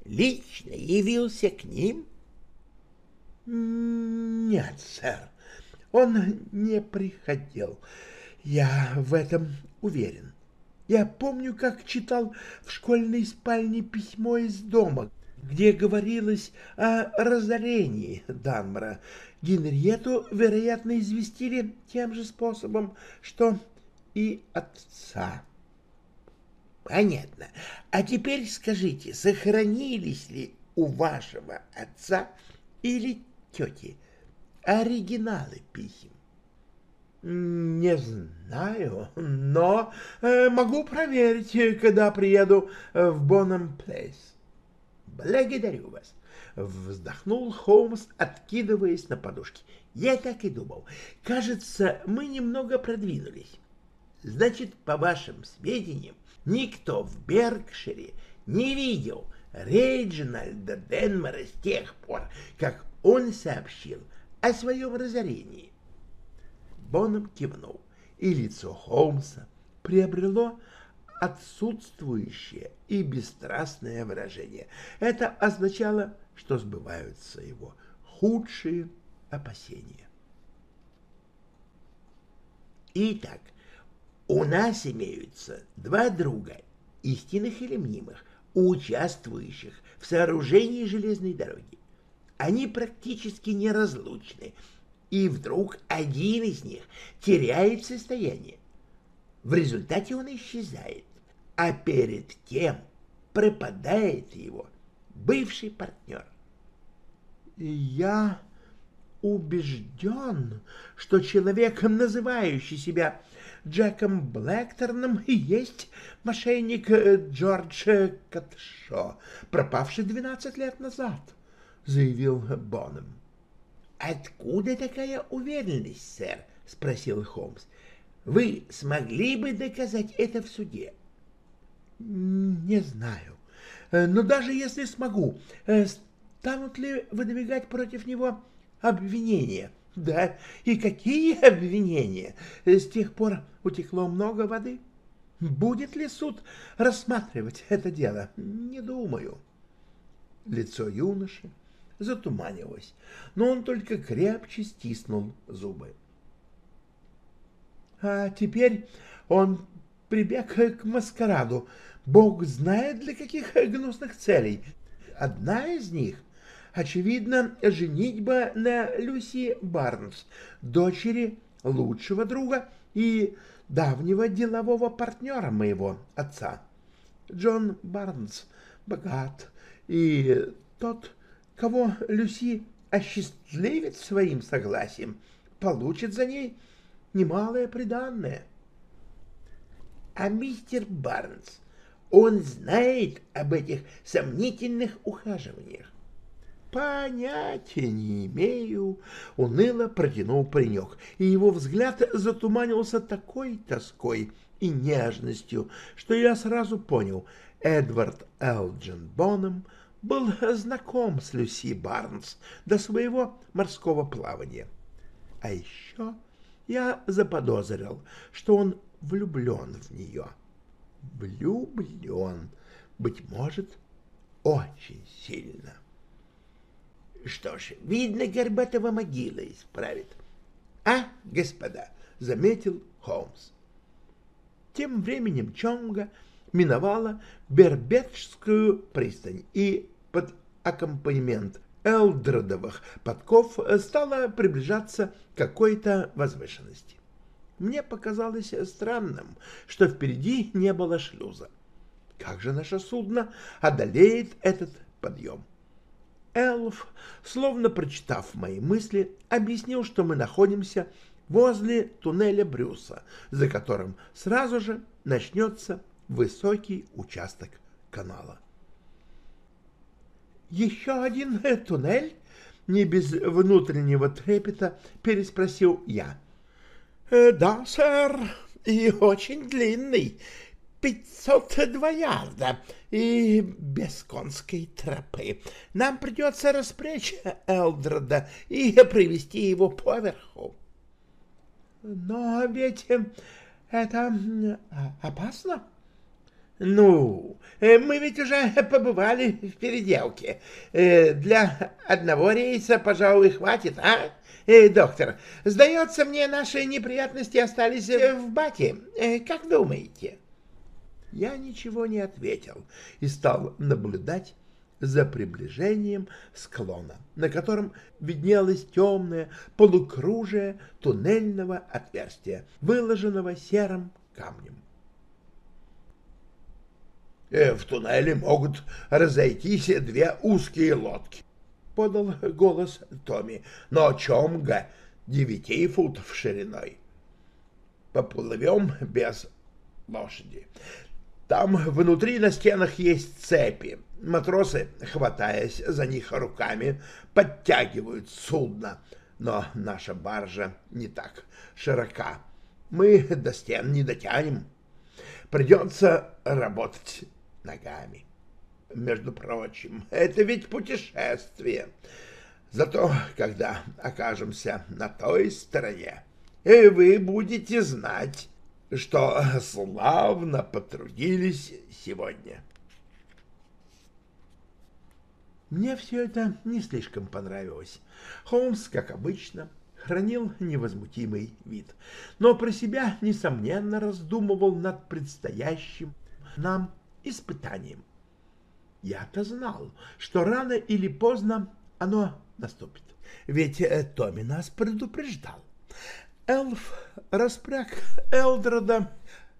Лично явился к ним? Нет, сэр, он не приходил. Я в этом уверен. Я помню, как читал в школьной спальне письмо из дома, где говорилось о разорении Данмара. Генриету, вероятно, известили тем же способом, что и отца. Понятно. А теперь скажите, сохранились ли у вашего отца или тети оригиналы писем? Не знаю, но э, могу проверить, когда приеду в Бонном Плейс. Благодарю вас. Вздохнул Холмс, откидываясь на подушки. Я так и думал. Кажется, мы немного продвинулись. Значит, по вашим сведениям, никто в Беркшире не видел Рейджинальда Денмора с тех пор, как он сообщил о своем разорении. Боном кивнул, и лицо Холмса приобрело отсутствующее и бесстрастное выражение. Это означало, что сбываются его худшие опасения. Итак, у нас имеются два друга, истинных или мнимых, участвующих в сооружении железной дороги. Они практически неразлучны, и вдруг один из них теряет состояние. В результате он исчезает, а перед тем пропадает его бывший партнер. Я убежден, что человек, называющий себя Джеком Блэкторном, есть мошенник э, Джордж Катшо, пропавший двенадцать лет назад, — заявил Боном. — Откуда такая уверенность, сэр? — спросил Холмс. — Вы смогли бы доказать это в суде? — Не знаю. Э, но даже если смогу, э, станут ли выдвигать против него обвинения? Да, и какие обвинения? С тех пор утекло много воды. Будет ли суд рассматривать это дело? Не думаю. Лицо юноши затуманилось, но он только крепче стиснул зубы. А теперь он прибег к маскараду, Бог знает для каких гнусных целей. Одна из них — очевидно, женитьба на Люси Барнс, дочери лучшего друга и давнего делового партнера моего отца. Джон Барнс богат, и тот, кого Люси осчастливит своим согласием, получит за ней немалое приданное. А мистер Барнс он знает об этих сомнительных ухаживаниях. Понятия не имею, уныло протянул паренек, и его взгляд затуманился такой тоской и нежностью, что я сразу понял, Эдвард Элджин Боном был знаком с Люси Барнс до своего морского плавания. А еще я заподозрил, что он влюблен в нее. — влюблен, быть может, очень сильно. Что ж, видно, Горбатова могила исправит. А, господа, заметил Холмс. Тем временем Чонга миновала Бербетскую пристань и под аккомпанемент Элдродовых подков стала приближаться к какой-то возвышенности. Мне показалось странным, что впереди не было шлюза. Как же наше судно одолеет этот подъем? Элф, словно прочитав мои мысли, объяснил, что мы находимся возле туннеля Брюса, за которым сразу же начнется высокий участок канала. «Еще один туннель?» — не без внутреннего трепета переспросил я. Э, «Да, сэр, и очень длинный, пятьсот два ярда, и без конской тропы. Нам придется распрячь Элдрода и привести его поверху». «Но ведь это опасно?» «Ну, э, мы ведь уже побывали в переделке. Э, для одного рейса, пожалуй, хватит, а?» Э, доктор, сдается мне, наши неприятности остались в баке. Как думаете? Я ничего не ответил и стал наблюдать за приближением склона, на котором виднелось темное полукружие туннельного отверстия, выложенного серым камнем. «Э, в туннеле могут разойтись две узкие лодки. — подал голос Томми. «Но чомга девяти футов шириной. Поплывем без лошади. Там внутри на стенах есть цепи. Матросы, хватаясь за них руками, подтягивают судно. Но наша баржа не так широка. Мы до стен не дотянем. Придется работать ногами. Между прочим, это ведь путешествие. Зато, когда окажемся на той стороне, и вы будете знать, что славно потрудились сегодня. Мне все это не слишком понравилось. Холмс, как обычно, хранил невозмутимый вид, но про себя, несомненно, раздумывал над предстоящим нам испытанием. Я-то знал, что рано или поздно оно наступит, ведь э, Томми нас предупреждал. Эльф распряг Элдрода,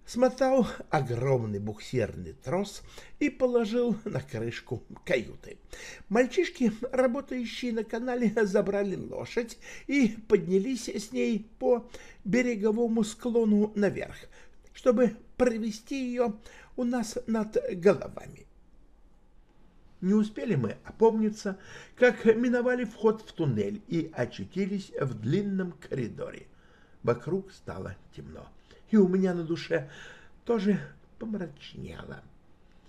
смотал огромный буксирный трос и положил на крышку каюты. Мальчишки, работающие на канале, забрали лошадь и поднялись с ней по береговому склону наверх, чтобы провести ее у нас над головами. Не успели мы опомниться, как миновали вход в туннель и очутились в длинном коридоре. Вокруг стало темно, и у меня на душе тоже помрачнело.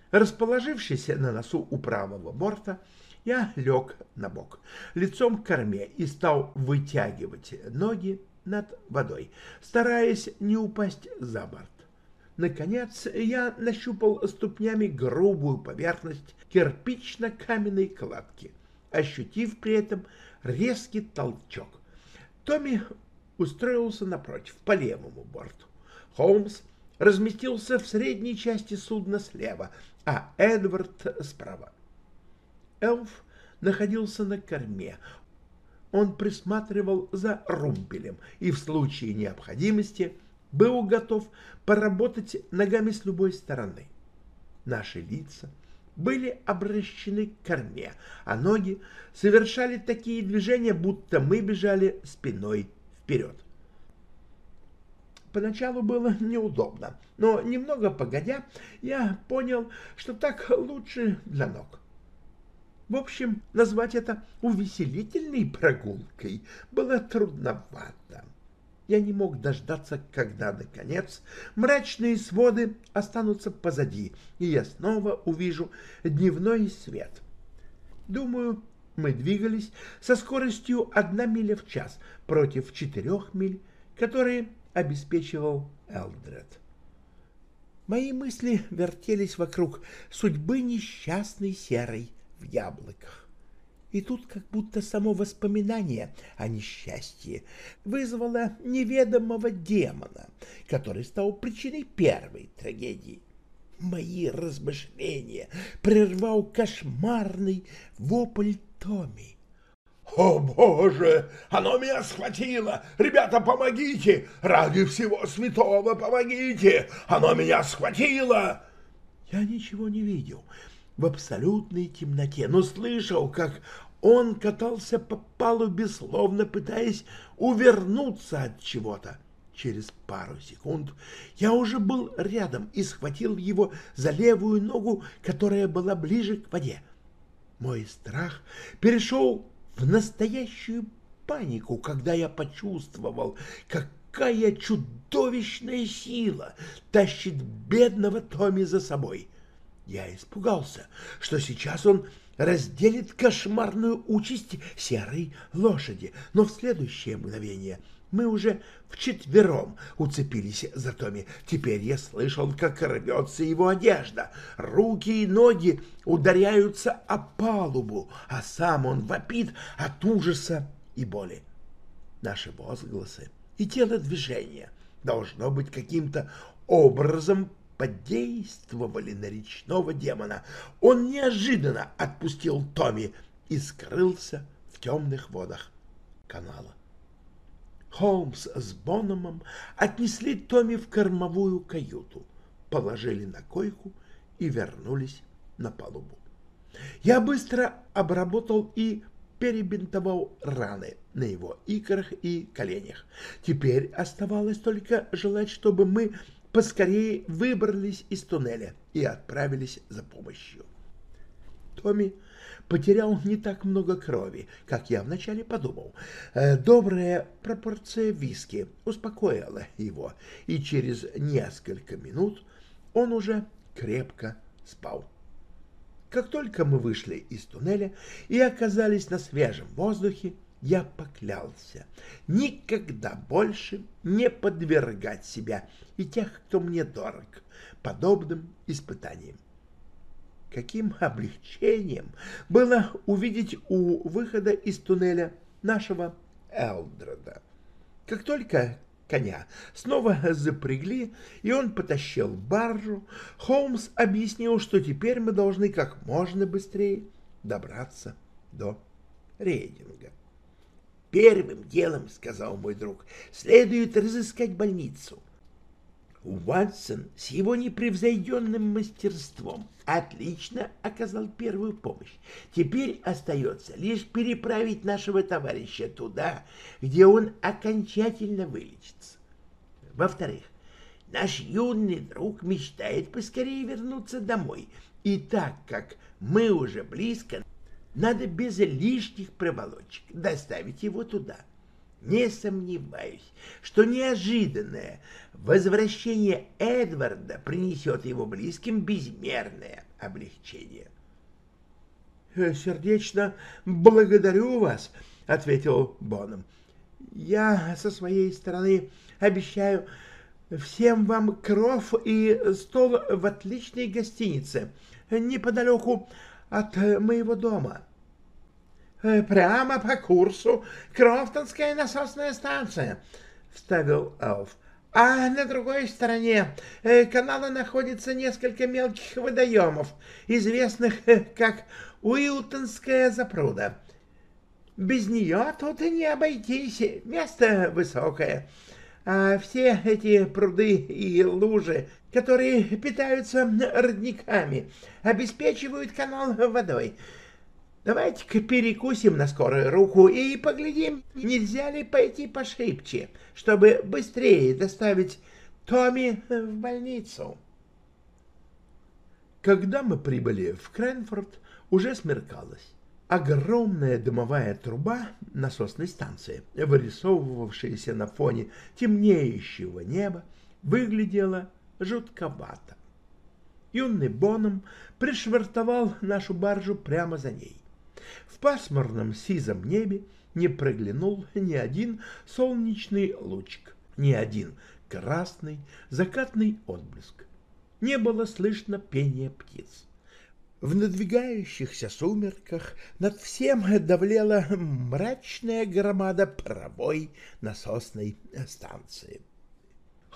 Расположившись на носу у правого борта, я лег на бок, лицом к корме и стал вытягивать ноги над водой, стараясь не упасть за борт. Наконец я нащупал ступнями грубую поверхность кирпично-каменной кладки, ощутив при этом резкий толчок. Томми устроился напротив, по левому борту. Холмс разместился в средней части судна слева, а Эдвард справа. Элф находился на корме. Он присматривал за румпелем и в случае необходимости был готов поработать ногами с любой стороны. Наши лица были обращены к корме, а ноги совершали такие движения, будто мы бежали спиной вперед. Поначалу было неудобно, но немного погодя, я понял, что так лучше для ног. В общем, назвать это увеселительной прогулкой было трудновато. Я не мог дождаться, когда, наконец, мрачные своды останутся позади, и я снова увижу дневной свет. Думаю, мы двигались со скоростью одна миля в час против четырех миль, которые обеспечивал Элдред. Мои мысли вертелись вокруг судьбы несчастной серой в яблоках. И тут как будто само воспоминание о несчастье вызвало неведомого демона, который стал причиной первой трагедии. Мои размышления прервал кошмарный вопль Томми. «О, Боже! Оно меня схватило! Ребята, помогите! Ради всего святого помогите! Оно меня схватило!» Я ничего не видел в абсолютной темноте, но слышал, как он катался по палубе, словно пытаясь увернуться от чего-то. Через пару секунд я уже был рядом и схватил его за левую ногу, которая была ближе к воде. Мой страх перешел в настоящую панику, когда я почувствовал, какая чудовищная сила тащит бедного Томми за собой. Я испугался, что сейчас он разделит кошмарную участь серой лошади, но в следующее мгновение — мы уже вчетвером уцепились за Томми. Теперь я слышал, как рвется его одежда. Руки и ноги ударяются о палубу, а сам он вопит от ужаса и боли. Наши возгласы и телодвижения должно быть каким-то образом подействовали на речного демона. Он неожиданно отпустил Томми и скрылся в темных водах канала. Холмс с Бономом отнесли Томми в кормовую каюту, положили на койку и вернулись на палубу. Я быстро обработал и перебинтовал раны на его икрах и коленях. Теперь оставалось только желать, чтобы мы поскорее выбрались из туннеля и отправились за помощью. Томми потерял не так много крови, как я вначале подумал. Э, добрая пропорция виски успокоила его, и через несколько минут он уже крепко спал. Как только мы вышли из туннеля и оказались на свежем воздухе, я поклялся никогда больше не подвергать себя и тех, кто мне дорог, подобным испытаниям. Каким облегчением было увидеть у выхода из туннеля нашего Элдреда. Как только коня снова запрягли, и он потащил баржу, Холмс объяснил, что теперь мы должны как можно быстрее добраться до рейдинга. «Первым делом, — сказал мой друг, — следует разыскать больницу. Уатсон с его непревзойденным мастерством отлично оказал первую помощь. Теперь остается лишь переправить нашего товарища туда, где он окончательно вылечится. Во-вторых, наш юный друг мечтает поскорее вернуться домой, и так как мы уже близко, надо без лишних проволочек доставить его туда. — не сомневаюсь, что неожиданное возвращение Эдварда принесет его близким безмерное облегчение. «Э, «Сердечно благодарю вас», — ответил Боном. «Я со своей стороны обещаю всем вам кров и стол в отличной гостинице неподалеку от моего дома». Э, прямо по курсу Крофтонская насосная станция, — вставил Элф. А на другой стороне э, канала находится несколько мелких водоемов, известных э, как Уилтонская запруда. Без нее тут и не обойтись, место высокое. А все эти пруды и лужи, которые питаются родниками, обеспечивают канал водой — Давайте-ка перекусим на скорую руку и поглядим, нельзя ли пойти пошибче, чтобы быстрее доставить Томми в больницу. Когда мы прибыли в Кренфорд, уже смеркалось. Огромная дымовая труба насосной станции, вырисовывавшаяся на фоне темнеющего неба, выглядела жутковато. Юный Боном пришвартовал нашу баржу прямо за ней. В пасмурном сизом небе не проглянул ни один солнечный лучик, ни один красный закатный отблеск. Не было слышно пения птиц. В надвигающихся сумерках над всем давлела мрачная громада паровой насосной станции.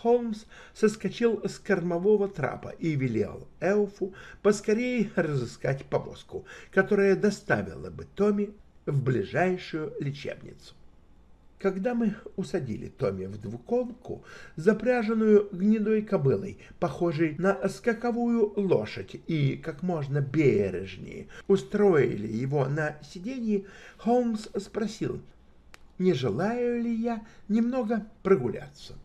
Холмс соскочил с кормового трапа и велел Элфу поскорее разыскать повозку, которая доставила бы Томми в ближайшую лечебницу. Когда мы усадили Томми в двуколку, запряженную гнедой кобылой, похожей на скаковую лошадь, и как можно бережнее устроили его на сиденье, Холмс спросил, не желаю ли я немного прогуляться.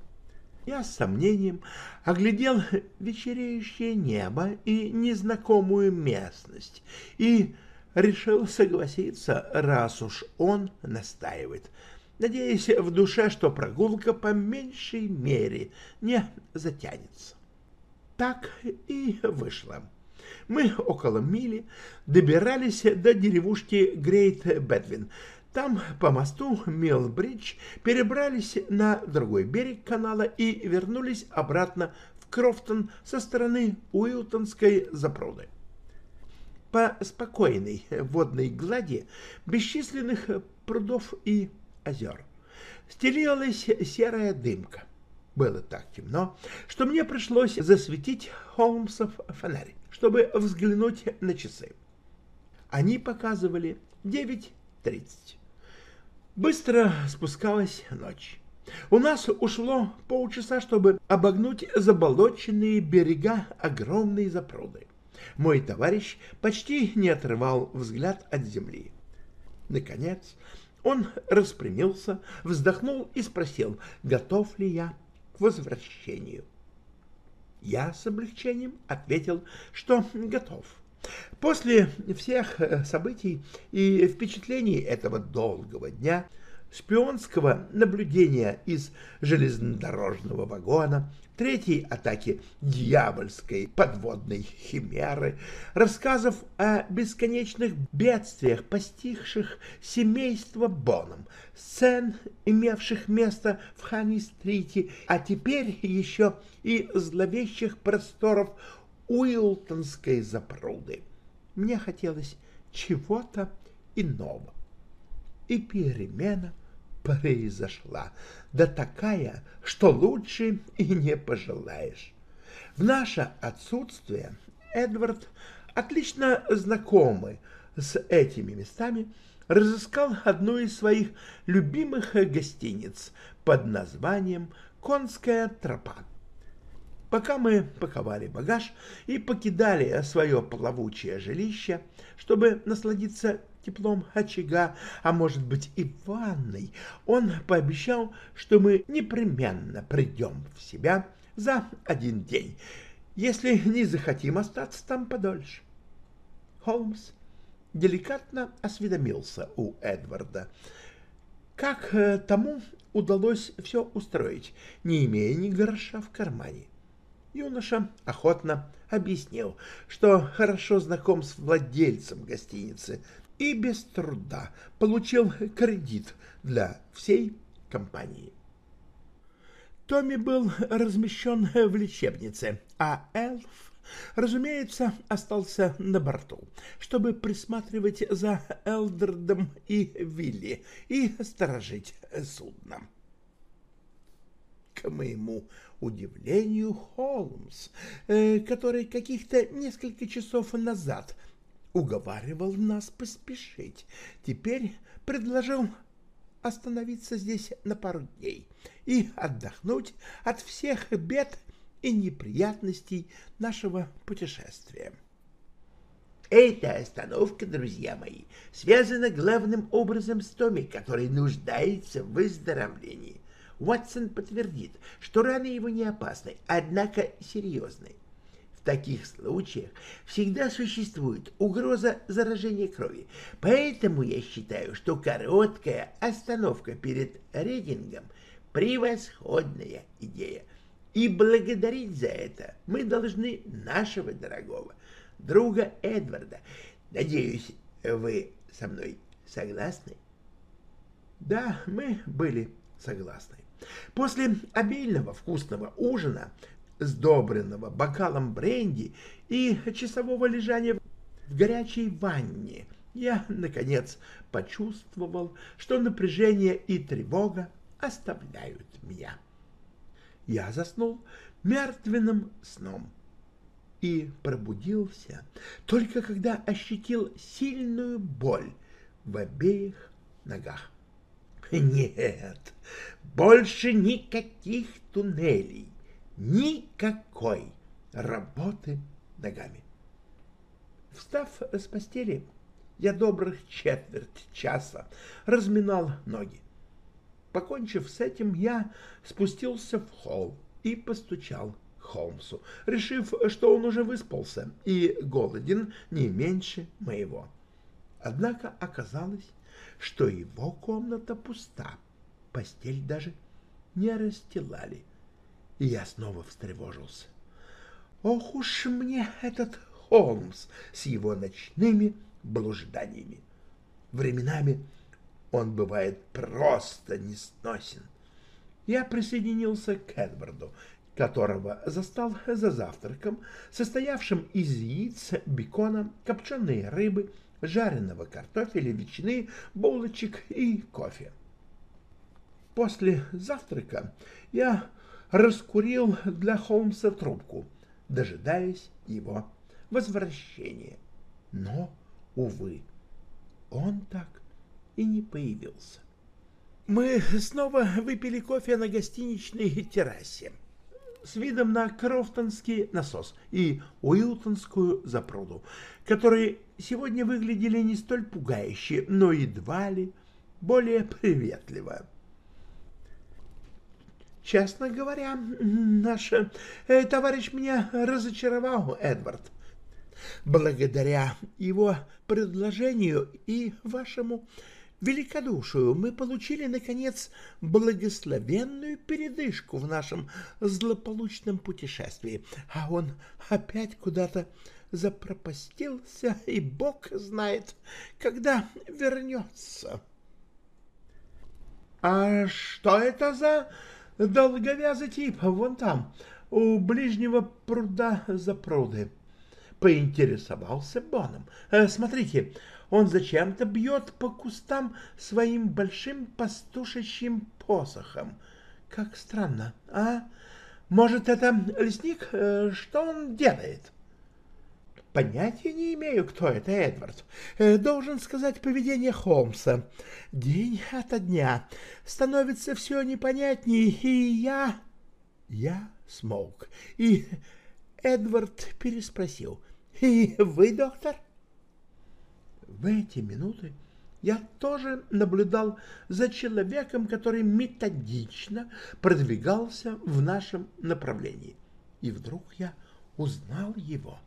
Я с сомнением оглядел вечереющее небо и незнакомую местность и решил согласиться, раз уж он настаивает, надеясь в душе, что прогулка по меньшей мере не затянется. Так и вышло. Мы около мили добирались до деревушки Грейт Бедвин, там по мосту Милбридж перебрались на другой берег канала и вернулись обратно в Крофтон со стороны Уилтонской запруды. По спокойной водной глади бесчисленных прудов и озер стелилась серая дымка. Было так темно, что мне пришлось засветить Холмсов фонарь, чтобы взглянуть на часы. Они показывали девять тридцать. Быстро спускалась ночь. У нас ушло полчаса, чтобы обогнуть заболоченные берега огромной запруды. Мой товарищ почти не отрывал взгляд от земли. Наконец он распрямился, вздохнул и спросил, готов ли я к возвращению. Я с облегчением ответил, что готов. После всех э, событий и впечатлений этого долгого дня – шпионского наблюдения из железнодорожного вагона, третьей атаки дьявольской подводной химеры, рассказов о бесконечных бедствиях, постигших семейство Боном, сцен, имевших место в Ханни-стрите, а теперь еще и зловещих просторов Уилтонской запруды. Мне хотелось чего-то иного. И перемена — произошла, да такая, что лучше и не пожелаешь. В наше отсутствие Эдвард, отлично знакомый с этими местами, разыскал одну из своих любимых гостиниц под названием «Конская тропа». Пока мы паковали багаж и покидали свое плавучее жилище, чтобы насладиться теплом очага, а может быть и ванной, он пообещал, что мы непременно придем в себя за один день, если не захотим остаться там подольше. Холмс деликатно осведомился у Эдварда, как э, тому удалось все устроить, не имея ни гроша в кармане. Юноша охотно объяснил, что хорошо знаком с владельцем гостиницы, и без труда получил кредит для всей компании. Томми был размещен в лечебнице, а Элф, разумеется, остался на борту, чтобы присматривать за Элдердом и Вилли и сторожить судно. К моему удивлению, Холмс, э, который каких-то несколько часов назад уговаривал нас поспешить. Теперь предложил остановиться здесь на пару дней и отдохнуть от всех бед и неприятностей нашего путешествия. Эта остановка, друзья мои, связана главным образом с Томми, который нуждается в выздоровлении. Уотсон подтвердит, что раны его не опасны, однако серьезны таких случаях всегда существует угроза заражения крови. Поэтому я считаю, что короткая остановка перед рейдингом – превосходная идея. И благодарить за это мы должны нашего дорогого друга Эдварда. Надеюсь, вы со мной согласны? Да, мы были согласны. После обильного вкусного ужина сдобренного бокалом бренди и часового лежания в горячей ванне, я, наконец, почувствовал, что напряжение и тревога оставляют меня. Я заснул мертвенным сном и пробудился только когда ощутил сильную боль в обеих ногах. Нет, больше никаких туннелей, никакой работы ногами. Встав с постели, я добрых четверть часа разминал ноги. Покончив с этим, я спустился в холл и постучал Холмсу, решив, что он уже выспался и голоден не меньше моего. Однако оказалось, что его комната пуста, постель даже не расстилали и я снова встревожился. Ох уж мне этот Холмс с его ночными блужданиями. Временами он бывает просто несносен. Я присоединился к Эдварду, которого застал за завтраком, состоявшим из яиц, бекона, копченой рыбы, жареного картофеля, ветчины, булочек и кофе. После завтрака я раскурил для Холмса трубку, дожидаясь его возвращения. Но, увы, он так и не появился. Мы снова выпили кофе на гостиничной террасе с видом на Крофтонский насос и Уилтонскую запруду, который сегодня выглядели не столь пугающе, но едва ли более приветливо. Честно говоря, наш э, товарищ меня разочаровал, Эдвард. Благодаря его предложению и вашему великодушию мы получили, наконец, благословенную передышку в нашем злополучном путешествии, а он опять куда-то запропастился, и Бог знает, когда вернется. — А что это за долговязый тип вон там, у ближнего пруда за пруды? — поинтересовался Боном. — Смотрите, он зачем-то бьет по кустам своим большим пастушечьим посохом. Как странно, а? Может, это лесник? Э, что он делает? Понятия не имею, кто это Эдвард. Э, должен сказать поведение Холмса. День ото дня становится все непонятнее, и я... Я смолк, и Эдвард переспросил. «И вы, доктор?» В эти минуты я тоже наблюдал за человеком, который методично продвигался в нашем направлении. И вдруг я узнал его.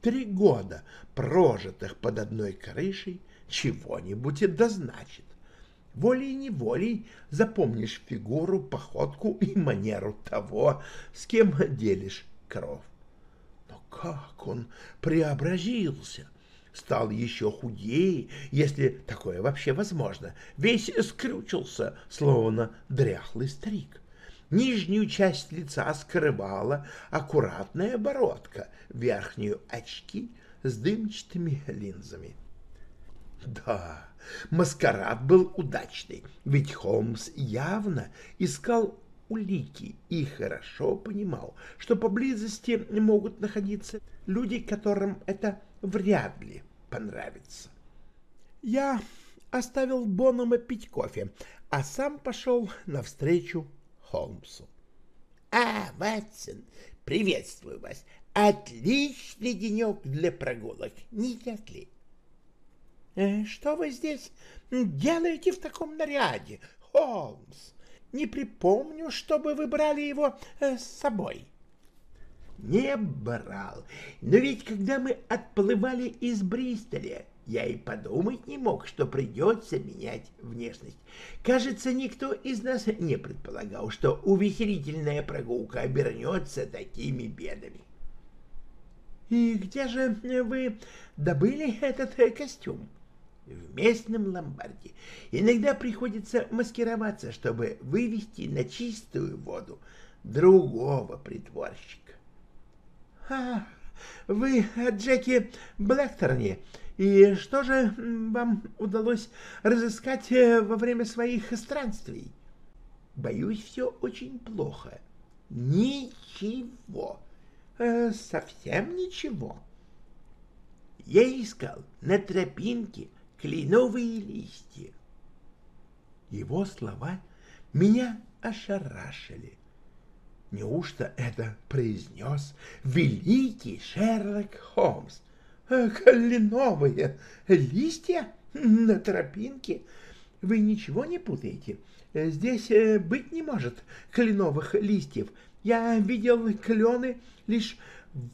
Три года, прожитых под одной крышей, чего-нибудь и дозначит. Волей-неволей запомнишь фигуру, походку и манеру того, с кем делишь кров. Но как он преобразился! стал еще худее, если такое вообще возможно, весь скрючился, словно дряхлый старик. Нижнюю часть лица скрывала аккуратная бородка, верхнюю — очки с дымчатыми линзами. Да, маскарад был удачный, ведь Холмс явно искал улики и хорошо понимал, что поблизости могут находиться люди, которым это вряд ли понравится. Я оставил Бонома пить кофе, а сам пошел навстречу Холмсу. — А, Ватсон, приветствую вас. Отличный денек для прогулок, не так ли? Э, — Что вы здесь делаете в таком наряде, Холмс? Не припомню, чтобы вы брали его э, с собой. — не брал. Но ведь когда мы отплывали из Бристоля, я и подумать не мог, что придется менять внешность. Кажется, никто из нас не предполагал, что увеселительная прогулка обернется такими бедами. «И где же вы добыли этот костюм?» в местном ломбарде. Иногда приходится маскироваться, чтобы вывести на чистую воду другого притворщика. А, вы о Джеки Блэкторне. И что же вам удалось разыскать э, во время своих странствий? Боюсь, все очень плохо. Ничего. Э, совсем ничего. Я искал на тропинке кленовые листья. Его слова меня ошарашили. Неужто это произнес великий Шерлок Холмс? Кленовые листья на тропинке? Вы ничего не путаете? Здесь э, быть не может кленовых листьев. Я видел клены лишь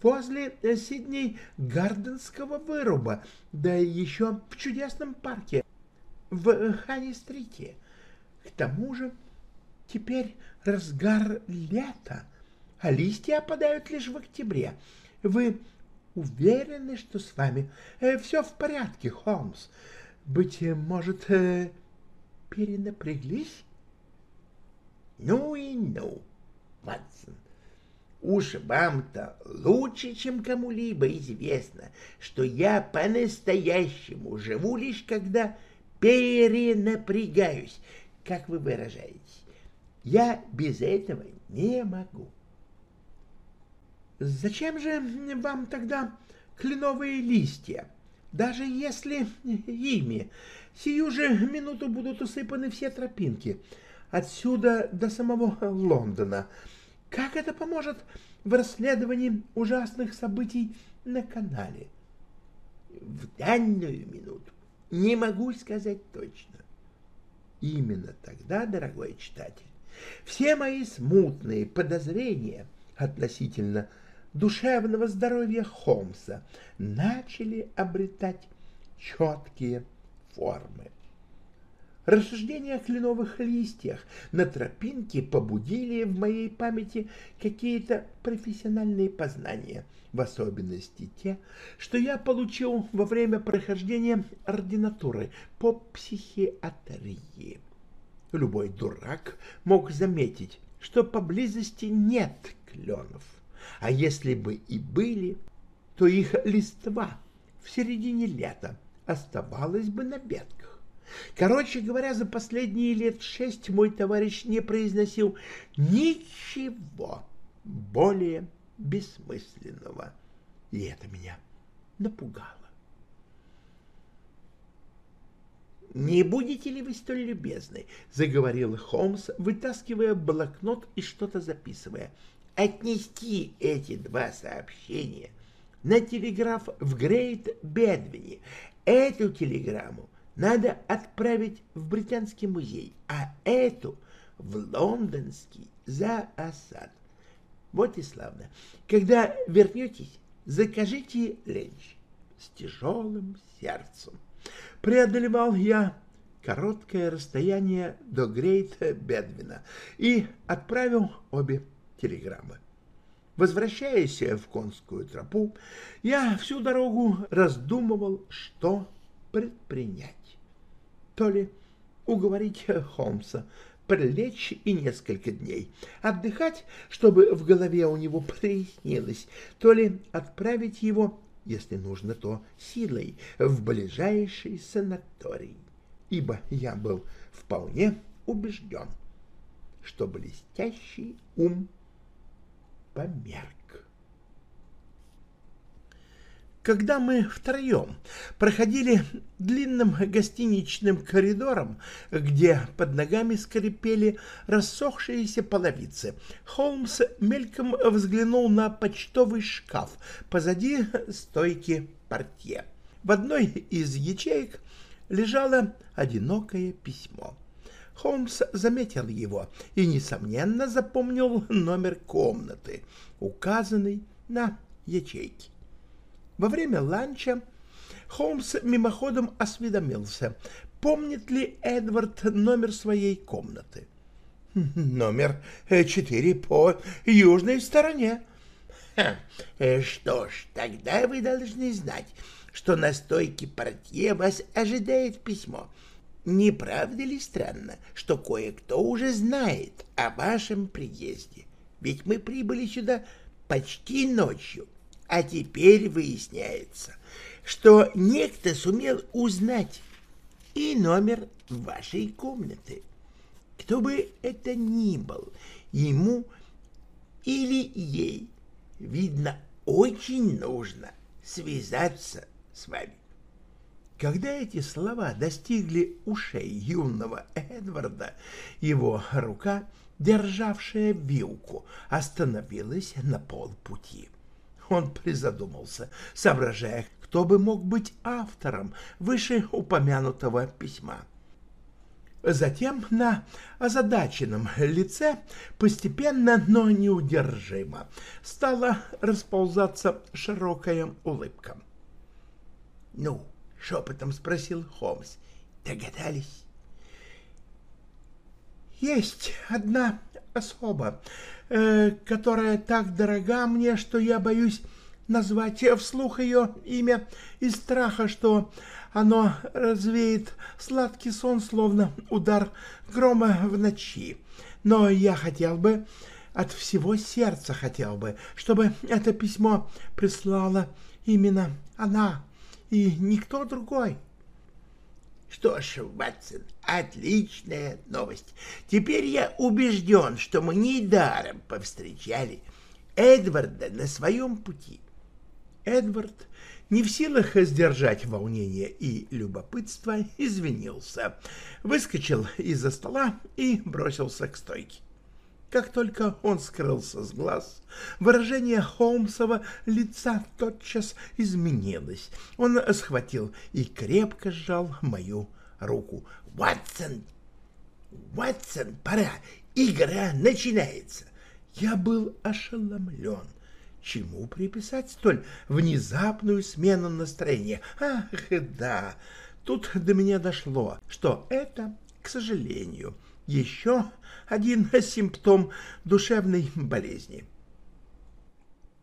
возле Сидней Гарденского выруба, да еще в чудесном парке в Хани-стрите. К тому же Теперь разгар лета, а листья опадают лишь в октябре. Вы уверены, что с вами э, все в порядке, Холмс? Быть может, э, перенапряглись? Ну и ну, Ватсон. Уж вам-то лучше, чем кому-либо известно, что я по-настоящему живу лишь когда перенапрягаюсь, как вы выражаетесь. Я без этого не могу. Зачем же вам тогда кленовые листья? Даже если ими сию же минуту будут усыпаны все тропинки, отсюда до самого Лондона. Как это поможет в расследовании ужасных событий на канале? В данную минуту не могу сказать точно. Именно тогда, дорогой читатель, все мои смутные подозрения относительно душевного здоровья Холмса начали обретать четкие формы. Рассуждения о кленовых листьях на тропинке побудили в моей памяти какие-то профессиональные познания, в особенности те, что я получил во время прохождения ординатуры по психиатрии. Любой дурак мог заметить, что поблизости нет кленов, а если бы и были, то их листва в середине лета оставалась бы на ветках. Короче говоря, за последние лет шесть мой товарищ не произносил ничего более бессмысленного. И это меня напугало. «Не будете ли вы столь любезны?» — заговорил Холмс, вытаскивая блокнот и что-то записывая. «Отнести эти два сообщения на телеграф в Грейт-Бедвине. Эту телеграмму надо отправить в Британский музей, а эту в лондонский за осад. Вот и славно. Когда вернетесь, закажите ленч с тяжелым сердцем. Преодолевал я короткое расстояние до Грейта Бедвина и отправил обе телеграммы. Возвращаясь в конскую тропу, я всю дорогу раздумывал, что предпринять то ли уговорить Холмса прилечь и несколько дней отдыхать, чтобы в голове у него прояснилось, то ли отправить его, если нужно, то силой в ближайший санаторий, ибо я был вполне убежден, что блестящий ум померк. Когда мы втроем проходили длинным гостиничным коридором, где под ногами скрипели рассохшиеся половицы, Холмс мельком взглянул на почтовый шкаф позади стойки портье. В одной из ячеек лежало одинокое письмо. Холмс заметил его и, несомненно, запомнил номер комнаты, указанный на ячейке. Во время ланча Холмс мимоходом осведомился, помнит ли Эдвард номер своей комнаты. «Номер четыре по южной стороне». Э, «Что ж, тогда вы должны знать, что на стойке портье вас ожидает письмо. Не правда ли странно, что кое-кто уже знает о вашем приезде? Ведь мы прибыли сюда почти ночью, а теперь выясняется, что некто сумел узнать и номер вашей комнаты. Кто бы это ни был, ему или ей, видно, очень нужно связаться с вами. Когда эти слова достигли ушей юного Эдварда, его рука, державшая вилку, остановилась на полпути. Он призадумался, соображая, кто бы мог быть автором вышеупомянутого письма. Затем на озадаченном лице постепенно, но неудержимо стала расползаться широкая улыбка. — Ну, — шепотом спросил Холмс, — догадались? — Есть одна особа, э, которая так дорога мне, что я боюсь назвать вслух ее имя из страха, что оно развеет сладкий сон, словно удар грома в ночи. Но я хотел бы, от всего сердца хотел бы, чтобы это письмо прислала именно она и никто другой. Что ж, Ватсон, отличная новость. Теперь я убежден, что мы недаром повстречали Эдварда на своем пути. Эдвард, не в силах сдержать волнение и любопытство, извинился, выскочил из-за стола и бросился к стойке. Как только он скрылся с глаз, выражение Холмсова лица тотчас изменилось. Он схватил и крепко сжал мою руку. «Ватсон! Ватсон, пора! Игра начинается!» Я был ошеломлен. Чему приписать столь внезапную смену настроения? Ах, да, тут до меня дошло, что это, к сожалению, еще один симптом душевной болезни.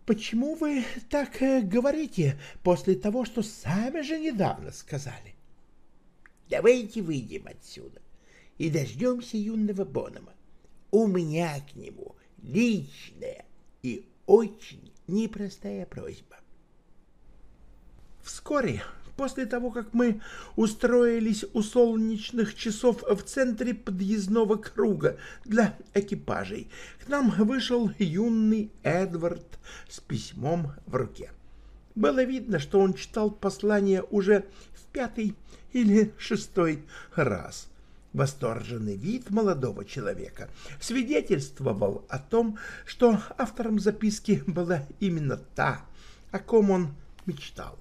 Почему вы так э, говорите после того, что сами же недавно сказали? Давайте выйдем отсюда и дождемся юного Бонома. У меня к нему личная и очень непростая просьба. Вскоре после того, как мы устроились у солнечных часов в центре подъездного круга для экипажей, к нам вышел юный Эдвард с письмом в руке. Было видно, что он читал послание уже в пятый или шестой раз. Восторженный вид молодого человека свидетельствовал о том, что автором записки была именно та, о ком он мечтал.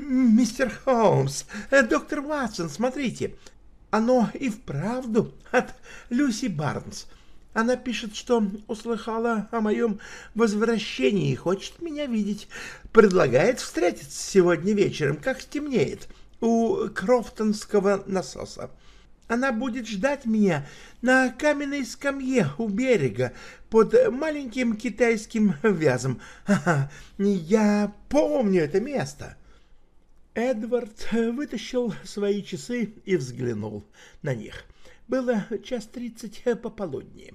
«Мистер Холмс, э, доктор Ватсон, смотрите, оно и вправду от Люси Барнс. Она пишет, что услыхала о моем возвращении и хочет меня видеть. Предлагает встретиться сегодня вечером, как стемнеет, у Крофтонского насоса. Она будет ждать меня на каменной скамье у берега под маленьким китайским вязом. Я помню это место. Эдвард вытащил свои часы и взглянул на них. Было час тридцать пополудни.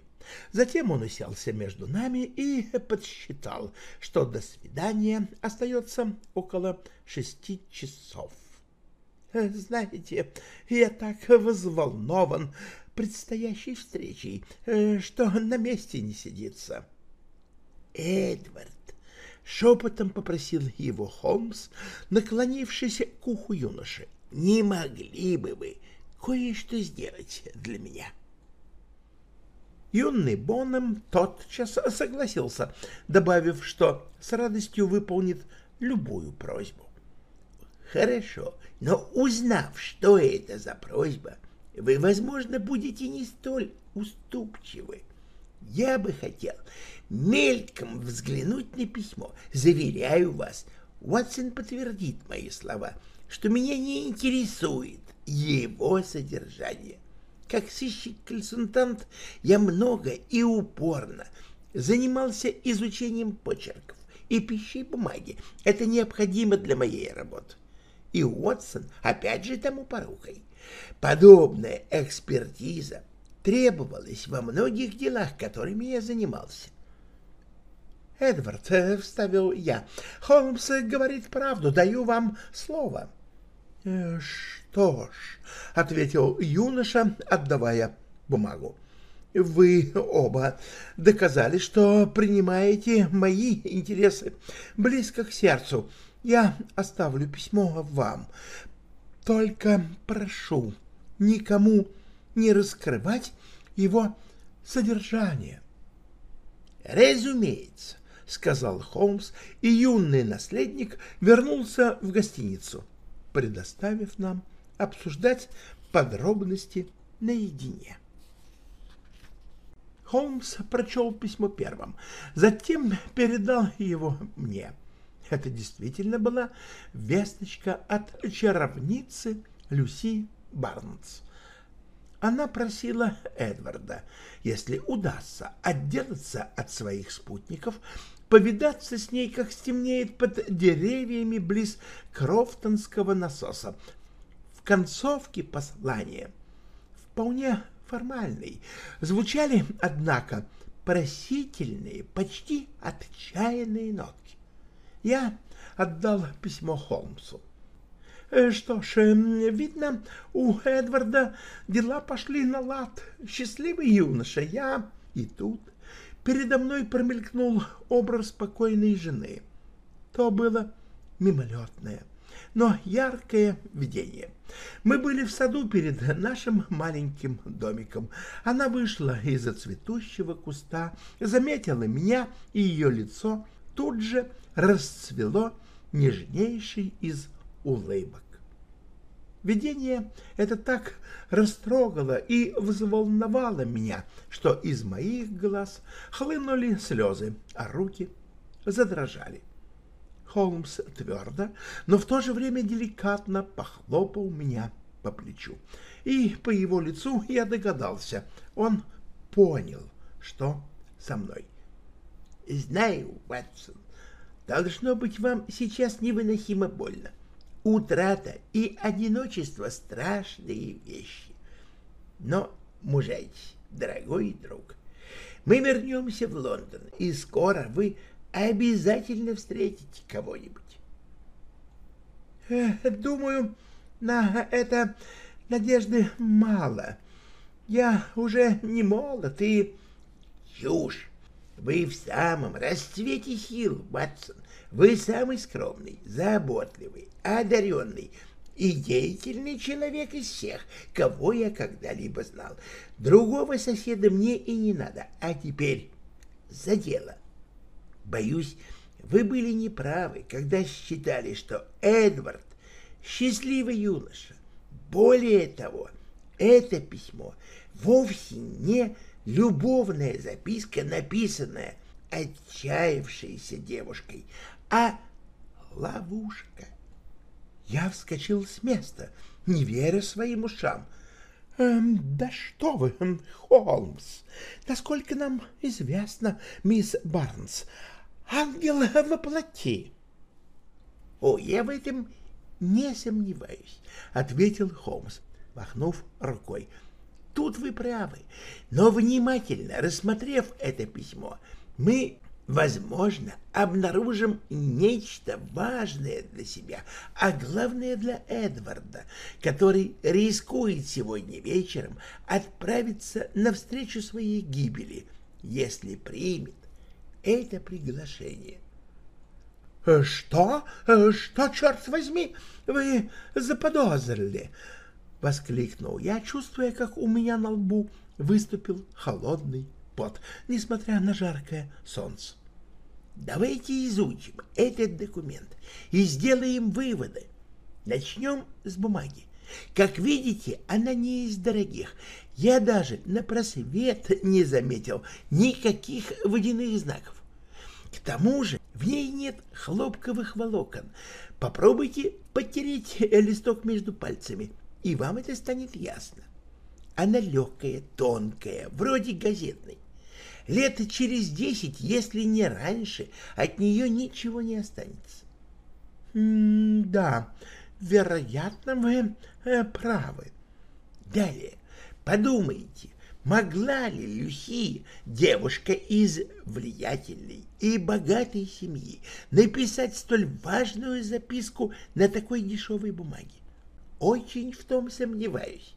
Затем он уселся между нами и подсчитал, что до свидания остается около шести часов. Знаете, я так взволнован предстоящей встречей, что на месте не сидится. Эдвард, Шепотом попросил его Холмс, наклонившись к уху юноши. «Не могли бы вы кое-что сделать для меня?» Юный Боннем тотчас согласился, добавив, что с радостью выполнит любую просьбу. «Хорошо, но узнав, что это за просьба, вы, возможно, будете не столь уступчивы. Я бы хотел мельком взглянуть на письмо. Заверяю вас, Уотсон подтвердит мои слова, что меня не интересует его содержание. Как сыщик-консультант я много и упорно занимался изучением почерков и пищей бумаги. Это необходимо для моей работы. И Уотсон опять же тому порукой. Подобная экспертиза требовалась во многих делах, которыми я занимался. — Эдвард, — вставил я, — Холмс говорит правду, даю вам слово. «Э, — Что ж, — ответил юноша, отдавая бумагу, — вы оба доказали, что принимаете мои интересы близко к сердцу. Я оставлю письмо вам. Только прошу никому не раскрывать его содержание. Разумеется, — сказал Холмс, и юный наследник вернулся в гостиницу, предоставив нам обсуждать подробности наедине. Холмс прочел письмо первым, затем передал его мне. Это действительно была весточка от чаровницы Люси Барнс. Она просила Эдварда, если удастся отделаться от своих спутников, повидаться с ней, как стемнеет под деревьями близ Крофтонского насоса. В концовке послания, вполне формальной, звучали, однако, просительные, почти отчаянные нотки. Я отдал письмо Холмсу. Э, что ж, эм, видно, у Эдварда дела пошли на лад. Счастливый юноша я. И тут передо мной промелькнул образ спокойной жены. То было мимолетное, но яркое видение. Мы были в саду перед нашим маленьким домиком. Она вышла из-за цветущего куста, заметила меня, и ее лицо тут же расцвело нежнейшей из улыбок. Видение это так растрогало и взволновало меня, что из моих глаз хлынули слезы, а руки задрожали. Холмс твердо, но в то же время деликатно похлопал меня по плечу. И по его лицу я догадался, он понял, что со мной. — Знаю, Ватсон, должно быть вам сейчас невыносимо больно. Утрата и одиночество — страшные вещи. Но мужайтесь, дорогой друг. Мы вернемся в Лондон, и скоро вы обязательно встретите кого-нибудь. Думаю, на это надежды мало. Я уже не молод и... Чушь! Вы в самом расцвете сил, Ватсон. Вы самый скромный, заботливый, одаренный и деятельный человек из всех, кого я когда-либо знал. Другого соседа мне и не надо. А теперь за дело. Боюсь, вы были неправы, когда считали, что Эдвард — счастливый юноша. Более того, это письмо вовсе не любовная записка, написанная отчаявшейся девушкой, а ловушка. Я вскочил с места, не веря своим ушам. «Эм, «Да что вы, Холмс! Насколько нам известно, мисс Барнс, ангел воплоти!» «О, я в этом не сомневаюсь», — ответил Холмс, махнув рукой. «Тут вы правы, но внимательно рассмотрев это письмо, мы возможно, обнаружим нечто важное для себя, а главное для Эдварда, который рискует сегодня вечером отправиться навстречу своей гибели, если примет это приглашение. — Что? Что, черт возьми, вы заподозрили? — воскликнул я, чувствуя, как у меня на лбу выступил холодный пот, несмотря на жаркое солнце. Давайте изучим этот документ и сделаем выводы. Начнем с бумаги. Как видите, она не из дорогих. Я даже на просвет не заметил никаких водяных знаков. К тому же в ней нет хлопковых волокон. Попробуйте потереть листок между пальцами, и вам это станет ясно. Она легкая, тонкая, вроде газетной. Лет через десять, если не раньше, от нее ничего не останется. — Да, вероятно, вы э, правы. Далее, подумайте, могла ли Люси, девушка из влиятельной и богатой семьи, написать столь важную записку на такой дешевой бумаге? Очень в том сомневаюсь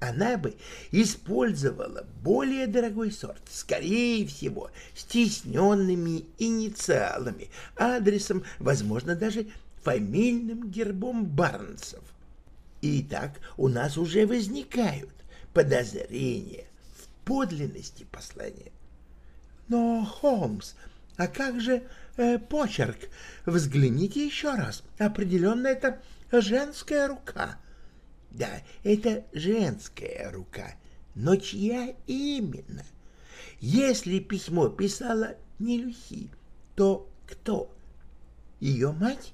она бы использовала более дорогой сорт, скорее всего, стесненными инициалами, адресом, возможно, даже фамильным гербом Барнсов. Итак, у нас уже возникают подозрения в подлинности послания. Но, Холмс, а как же э, почерк? Взгляните еще раз. Определенно это женская рука. — да, это женская рука, но чья именно? Если письмо писала не Люси, то кто? Ее мать?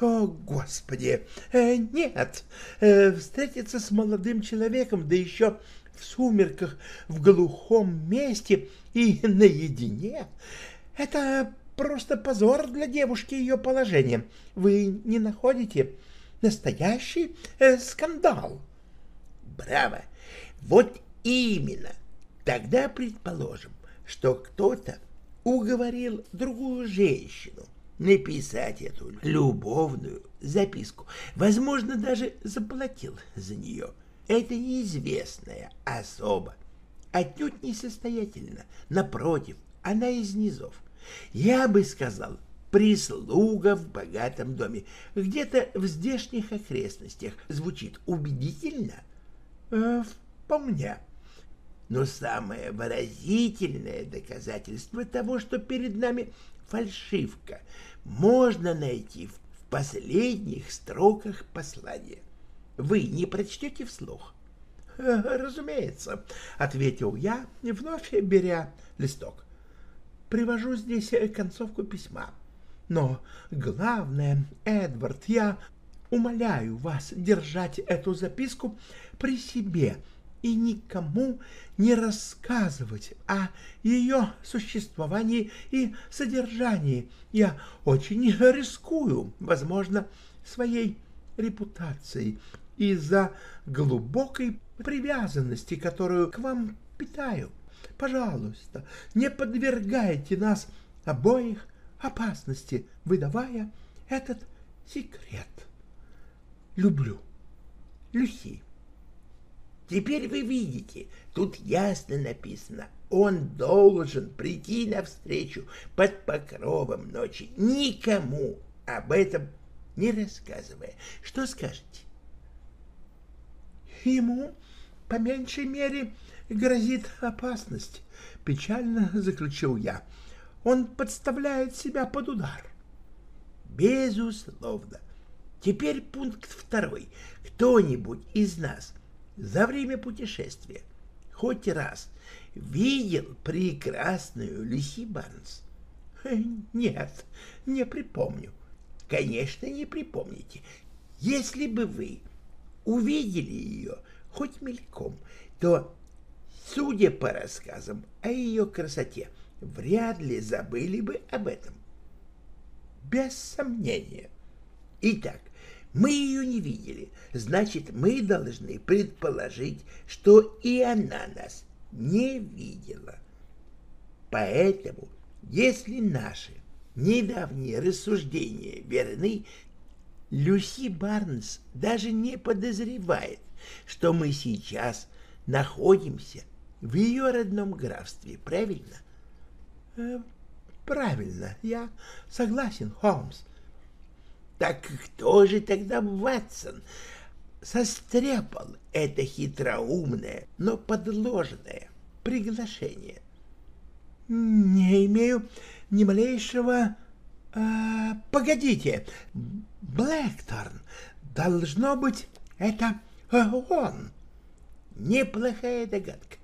О, Господи! Э, нет! Э, встретиться с молодым человеком, да еще в сумерках, в глухом месте и наедине — это просто позор для девушки ее положения. Вы не находите? — настоящий э, скандал. Браво! Вот именно. Тогда предположим, что кто-то уговорил другую женщину написать эту любовную записку. Возможно, даже заплатил за нее. Это неизвестная особа. Отнюдь несостоятельна. Напротив, она из низов. Я бы сказал, прислуга в богатом доме. Где-то в здешних окрестностях. Звучит убедительно? Э, вполне. Но самое выразительное доказательство того, что перед нами фальшивка, можно найти в последних строках послания. Вы не прочтете вслух? Э, «Разумеется», — ответил я, вновь беря листок. «Привожу здесь концовку письма. Но главное, Эдвард, я умоляю вас держать эту записку при себе и никому не рассказывать о ее существовании и содержании. Я очень рискую, возможно, своей репутацией из-за глубокой привязанности, которую к вам питаю. Пожалуйста, не подвергайте нас обоих опасности, выдавая этот секрет. Люблю. Люси. Теперь вы видите, тут ясно написано, он должен прийти навстречу под покровом ночи, никому об этом не рассказывая. Что скажете? Ему, по меньшей мере, грозит опасность, печально заключил я. Он подставляет себя под удар. Безусловно. Теперь пункт второй. Кто-нибудь из нас за время путешествия хоть раз видел прекрасную Люси Барнс? Нет, не припомню. Конечно, не припомните. Если бы вы увидели ее хоть мельком, то, судя по рассказам о ее красоте, вряд ли забыли бы об этом. Без сомнения. Итак, мы ее не видели, значит, мы должны предположить, что и она нас не видела. Поэтому, если наши недавние рассуждения верны, Люси Барнс даже не подозревает, что мы сейчас находимся в ее родном графстве, правильно? Э, правильно, я согласен, Холмс. Так кто же тогда Ватсон состряпал это хитроумное, но подложенное приглашение? Не имею ни малейшего... А, погодите, Блэкторн, должно быть, это он. Неплохая догадка,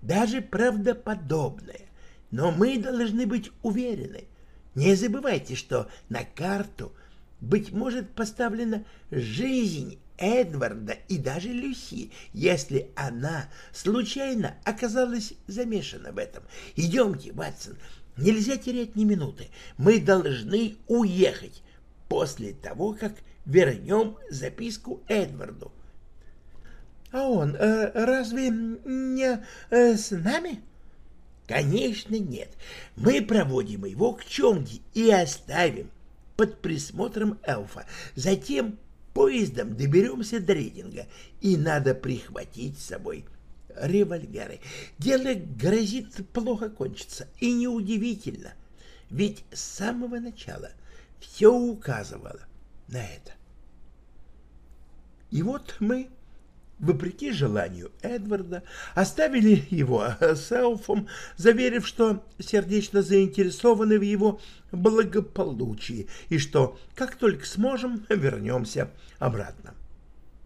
даже правдоподобная, но мы должны быть уверены. Не забывайте, что на карту, быть может, поставлена жизнь Эдварда и даже Люси, если она случайно оказалась замешана в этом. Идемте, Ватсон, Нельзя терять ни минуты. Мы должны уехать после того, как вернем записку Эдварду. — А он э, разве не э, с нами? — Конечно, нет. Мы проводим его к Чонге и оставим под присмотром эльфа. Затем поездом доберемся до Рейдинга, и надо прихватить с собой — револьверы. Дело грозит плохо кончиться, и неудивительно, ведь с самого начала все указывало на это. И вот мы, вопреки желанию Эдварда, оставили его с эльфом, заверив, что сердечно заинтересованы в его благополучии и что, как только сможем, вернемся обратно.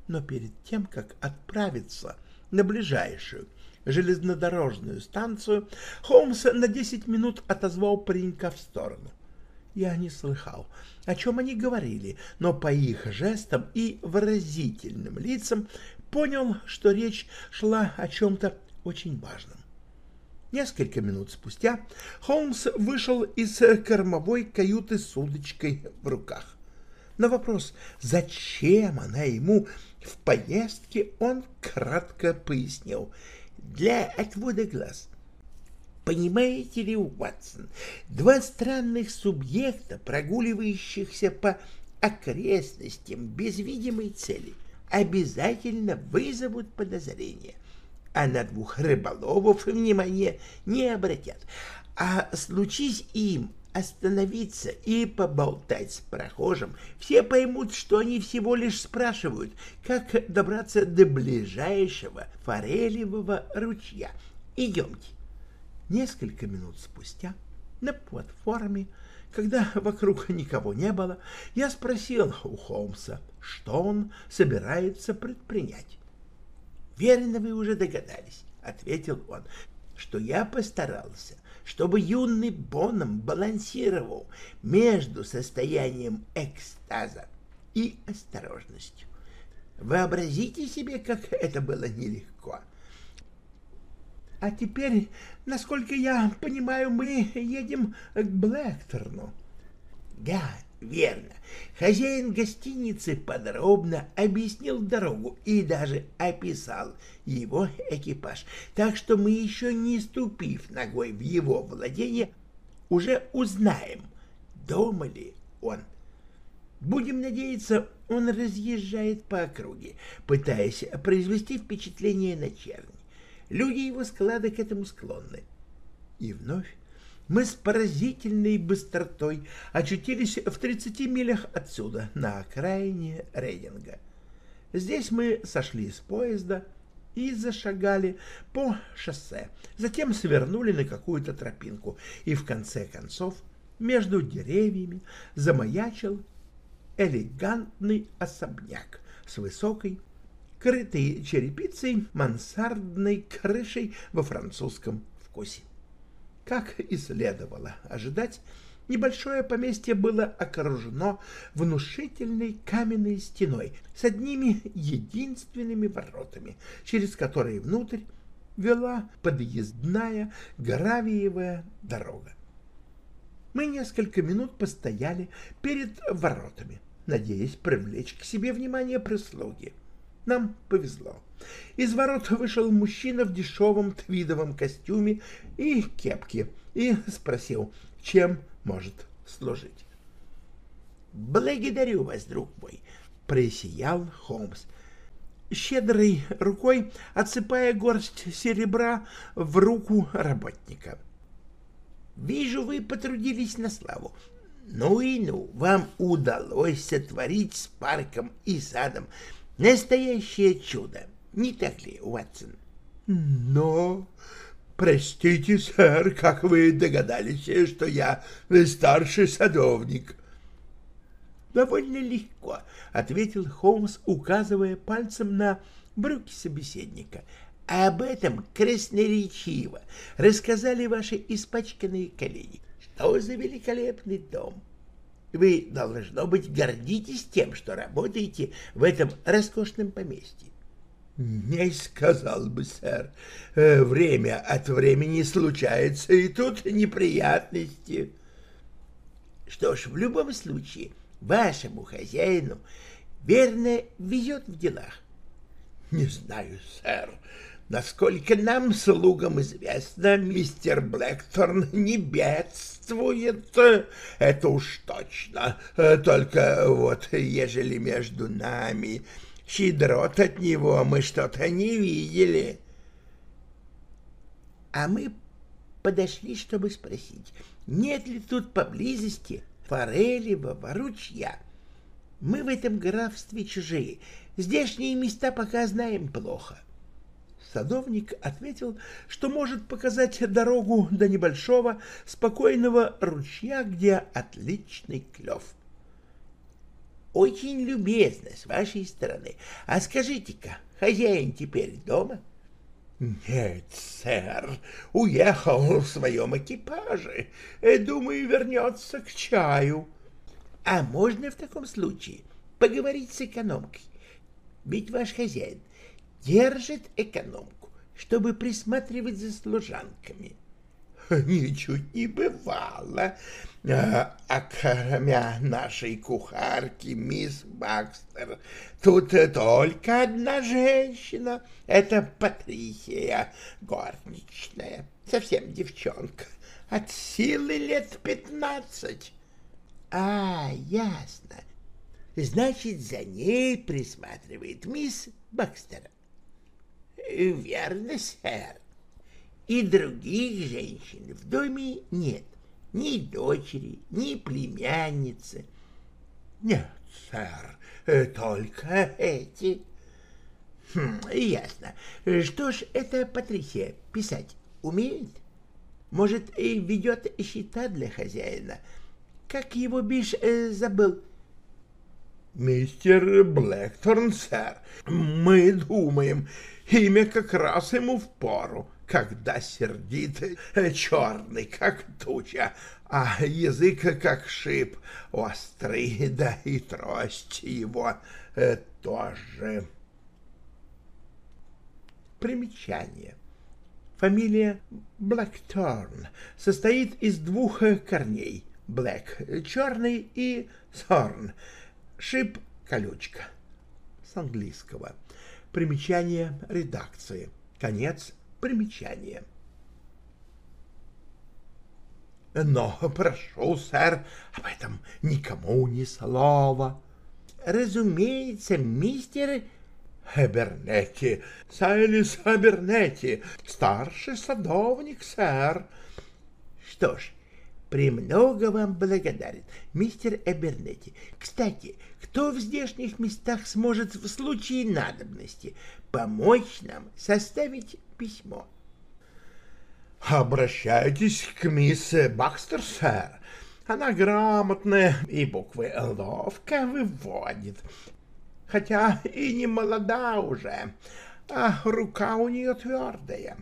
Но перед тем, как отправиться на ближайшую железнодорожную станцию, Холмс на десять минут отозвал паренька в сторону. Я не слыхал, о чем они говорили, но по их жестам и выразительным лицам понял, что речь шла о чем-то очень важном. Несколько минут спустя Холмс вышел из кормовой каюты с удочкой в руках. На вопрос, зачем она ему в поездке он кратко пояснил. Для отвода глаз. Понимаете ли, Уатсон, два странных субъекта, прогуливающихся по окрестностям без видимой цели, обязательно вызовут подозрение, а на двух рыболовов внимания не обратят. А случись им остановиться и поболтать с прохожим. Все поймут, что они всего лишь спрашивают, как добраться до ближайшего форелевого ручья. Идемте. Несколько минут спустя на платформе, когда вокруг никого не было, я спросил у Холмса, что он собирается предпринять. «Верно, вы уже догадались», — ответил он, — «что я постарался чтобы юный Боном балансировал между состоянием экстаза и осторожностью. Вообразите себе, как это было нелегко. А теперь, насколько я понимаю, мы едем к Блэкторну. Да, верно. Хозяин гостиницы подробно объяснил дорогу и даже описал его экипаж. Так что мы еще не ступив ногой в его владение, уже узнаем, дома ли он. Будем надеяться, он разъезжает по округе, пытаясь произвести впечатление на черни. Люди его склада к этому склонны. И вновь мы с поразительной быстротой очутились в 30 милях отсюда, на окраине Рейдинга. Здесь мы сошли с поезда и зашагали по шоссе, затем свернули на какую-то тропинку, и в конце концов между деревьями замаячил элегантный особняк с высокой, крытой черепицей, мансардной крышей во французском вкусе. Как и следовало ожидать, небольшое поместье было окружено внушительной каменной стеной с одними единственными воротами, через которые внутрь вела подъездная гравиевая дорога. Мы несколько минут постояли перед воротами, надеясь привлечь к себе внимание прислуги. Нам повезло. Из ворот вышел мужчина в дешевом твидовом костюме и кепке и спросил, чем может служить. «Благодарю вас, друг мой», — просиял Холмс, щедрой рукой отсыпая горсть серебра в руку работника. «Вижу, вы потрудились на славу. Ну и ну, вам удалось сотворить с парком и садом настоящее чудо. Не так ли, Уатсон? Но... Простите, сэр, как вы догадались, что я старший садовник? Довольно легко, ответил Холмс, указывая пальцем на брюки собеседника. А об этом красноречиво рассказали ваши испачканные колени. Что за великолепный дом! Вы, должно быть, гордитесь тем, что работаете в этом роскошном поместье. Не сказал бы, сэр. Э, время от времени случается, и тут неприятности. Что ж, в любом случае, вашему хозяину верно везет в делах. Не знаю, сэр. Насколько нам, слугам, известно, мистер Блэкторн не бедствует, это уж точно. Только вот, ежели между нами щедрот от него мы что-то не видели. А мы подошли, чтобы спросить, нет ли тут поблизости форелевого ручья. Мы в этом графстве чужие, здешние места пока знаем плохо. Садовник ответил, что может показать дорогу до небольшого спокойного ручья, где отличный клев. — очень любезно с вашей стороны. А скажите-ка, хозяин теперь дома? Нет, сэр, уехал в своем экипаже. Думаю, вернется к чаю. А можно в таком случае поговорить с экономкой? Ведь ваш хозяин держит экономку, чтобы присматривать за служанками. ничуть не бывало. А, а кроме нашей кухарки, мисс Бакстер, тут только одна женщина. Это Патрисия, горничная, совсем девчонка, от силы лет пятнадцать. А, ясно. Значит, за ней присматривает мисс Бакстер. Верно, сэр и других женщин в доме нет. Ни дочери, ни племянницы. Нет, сэр, э, только эти. Хм, ясно. Что ж, это Патрисия писать умеет? Может, и ведет счета для хозяина? Как его бишь э, забыл? Мистер Блэкторн, сэр, мы думаем, имя как раз ему в пору, когда сердит э, черный, как туча, а язык как шип острый, да и трость его э, тоже. Примечание. Фамилия Блэкторн состоит из двух корней — Блэк — черный и Thorn — шип — колючка. С английского. Примечание редакции. Конец примечания. Но прошу, сэр, об этом никому ни слова. Разумеется, мистер Абернетти, Сайлис Абернетти, старший садовник, сэр. Что ж, премного вам благодарен, мистер Эбернетти. Кстати, кто в здешних местах сможет в случае надобности помочь нам составить письмо? Обращайтесь к мисс Бакстер, сэр. Она грамотная и буквы ловко выводит хотя и не молода уже, а рука у нее твердая.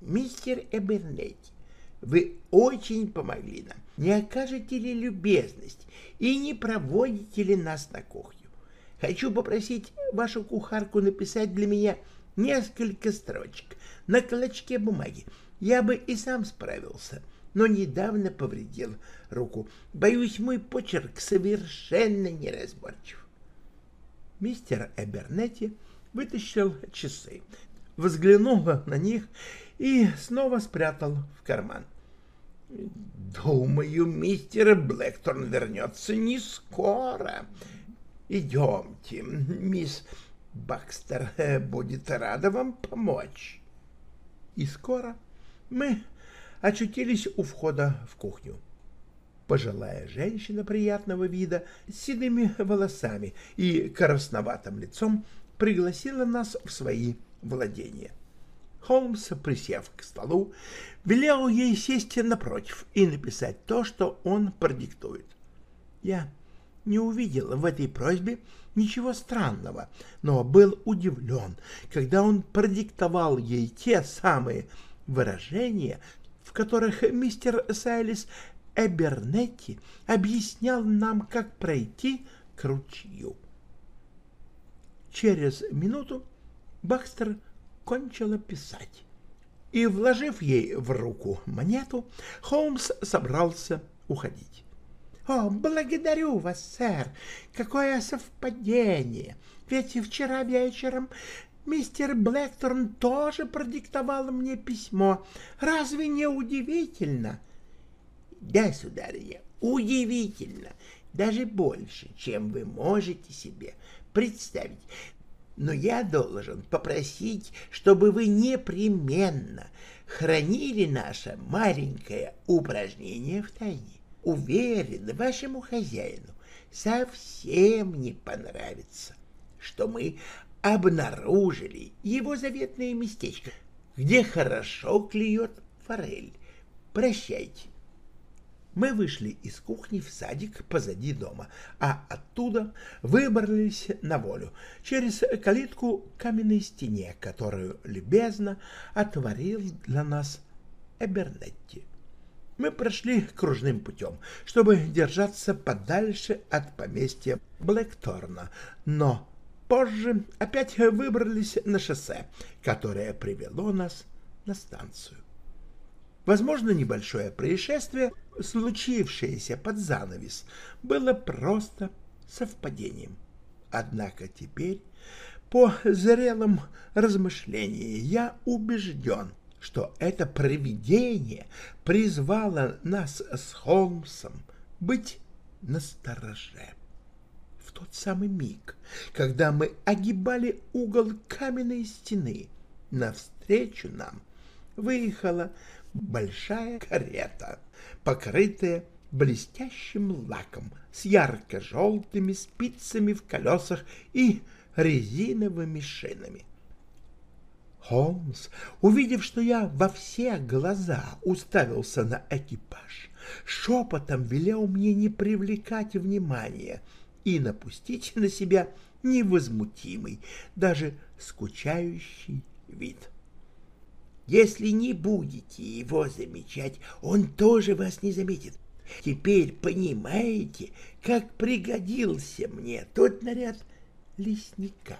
Мистер Эбернетти, вы очень помогли нам. Не окажете ли любезность и не проводите ли нас на кухню? Хочу попросить вашу кухарку написать для меня несколько строчек на клочке бумаги. Я бы и сам справился, но недавно повредил руку. Боюсь, мой почерк совершенно неразборчив. Мистер Эбернетти вытащил часы, взглянул на них и снова спрятал в карман. «Думаю, мистер Блэкторн вернется не скоро. Идемте, мисс Бакстер будет рада вам помочь». И скоро мы очутились у входа в кухню. Пожилая женщина приятного вида с седыми волосами и красноватым лицом пригласила нас в свои владения. Холмс, присев к столу, велел ей сесть напротив и написать то, что он продиктует. Я не увидел в этой просьбе ничего странного, но был удивлен, когда он продиктовал ей те самые выражения, в которых мистер Сайлис Эбернетти объяснял нам, как пройти к ручью. Через минуту Бакстер кончила писать, и, вложив ей в руку монету, Холмс собрался уходить. — О, благодарю вас, сэр! Какое совпадение! Ведь вчера вечером мистер Блэкторн тоже продиктовал мне письмо. Разве не удивительно? — да, сударыня, удивительно, даже больше, чем вы можете себе представить. Но я должен попросить, чтобы вы непременно хранили наше маленькое упражнение в тайне. Уверен, вашему хозяину совсем не понравится, что мы обнаружили его заветное местечко, где хорошо клюет форель. Прощайте мы вышли из кухни в садик позади дома, а оттуда выбрались на волю через калитку каменной стене, которую любезно отворил для нас Эбернетти. Мы прошли кружным путем, чтобы держаться подальше от поместья Блэкторна, но позже опять выбрались на шоссе, которое привело нас на станцию. Возможно, небольшое происшествие, случившееся под занавес, было просто совпадением. Однако теперь, по зрелом размышлении, я убежден, что это провидение призвало нас с Холмсом быть настороже. В тот самый миг, когда мы огибали угол каменной стены, навстречу нам выехала большая карета, покрытая блестящим лаком с ярко-желтыми спицами в колесах и резиновыми шинами. Холмс, увидев, что я во все глаза уставился на экипаж, шепотом велел мне не привлекать внимания и напустить на себя невозмутимый, даже скучающий вид. Если не будете его замечать, он тоже вас не заметит. Теперь понимаете, как пригодился мне тот наряд лесника.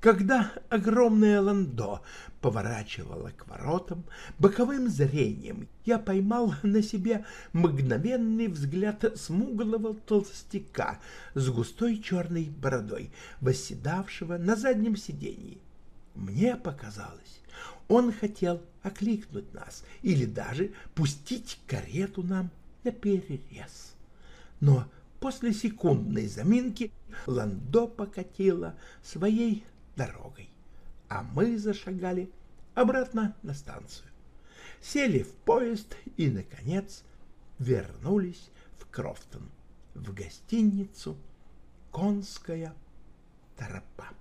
Когда огромное ландо поворачивало к воротам, боковым зрением я поймал на себе мгновенный взгляд смуглого толстяка с густой черной бородой, восседавшего на заднем сиденье. Мне показалось, он хотел окликнуть нас или даже пустить карету нам на перерез. Но после секундной заминки Ландо покатила своей дорогой, а мы зашагали обратно на станцию. Сели в поезд и, наконец, вернулись в Крофтон, в гостиницу «Конская тропа».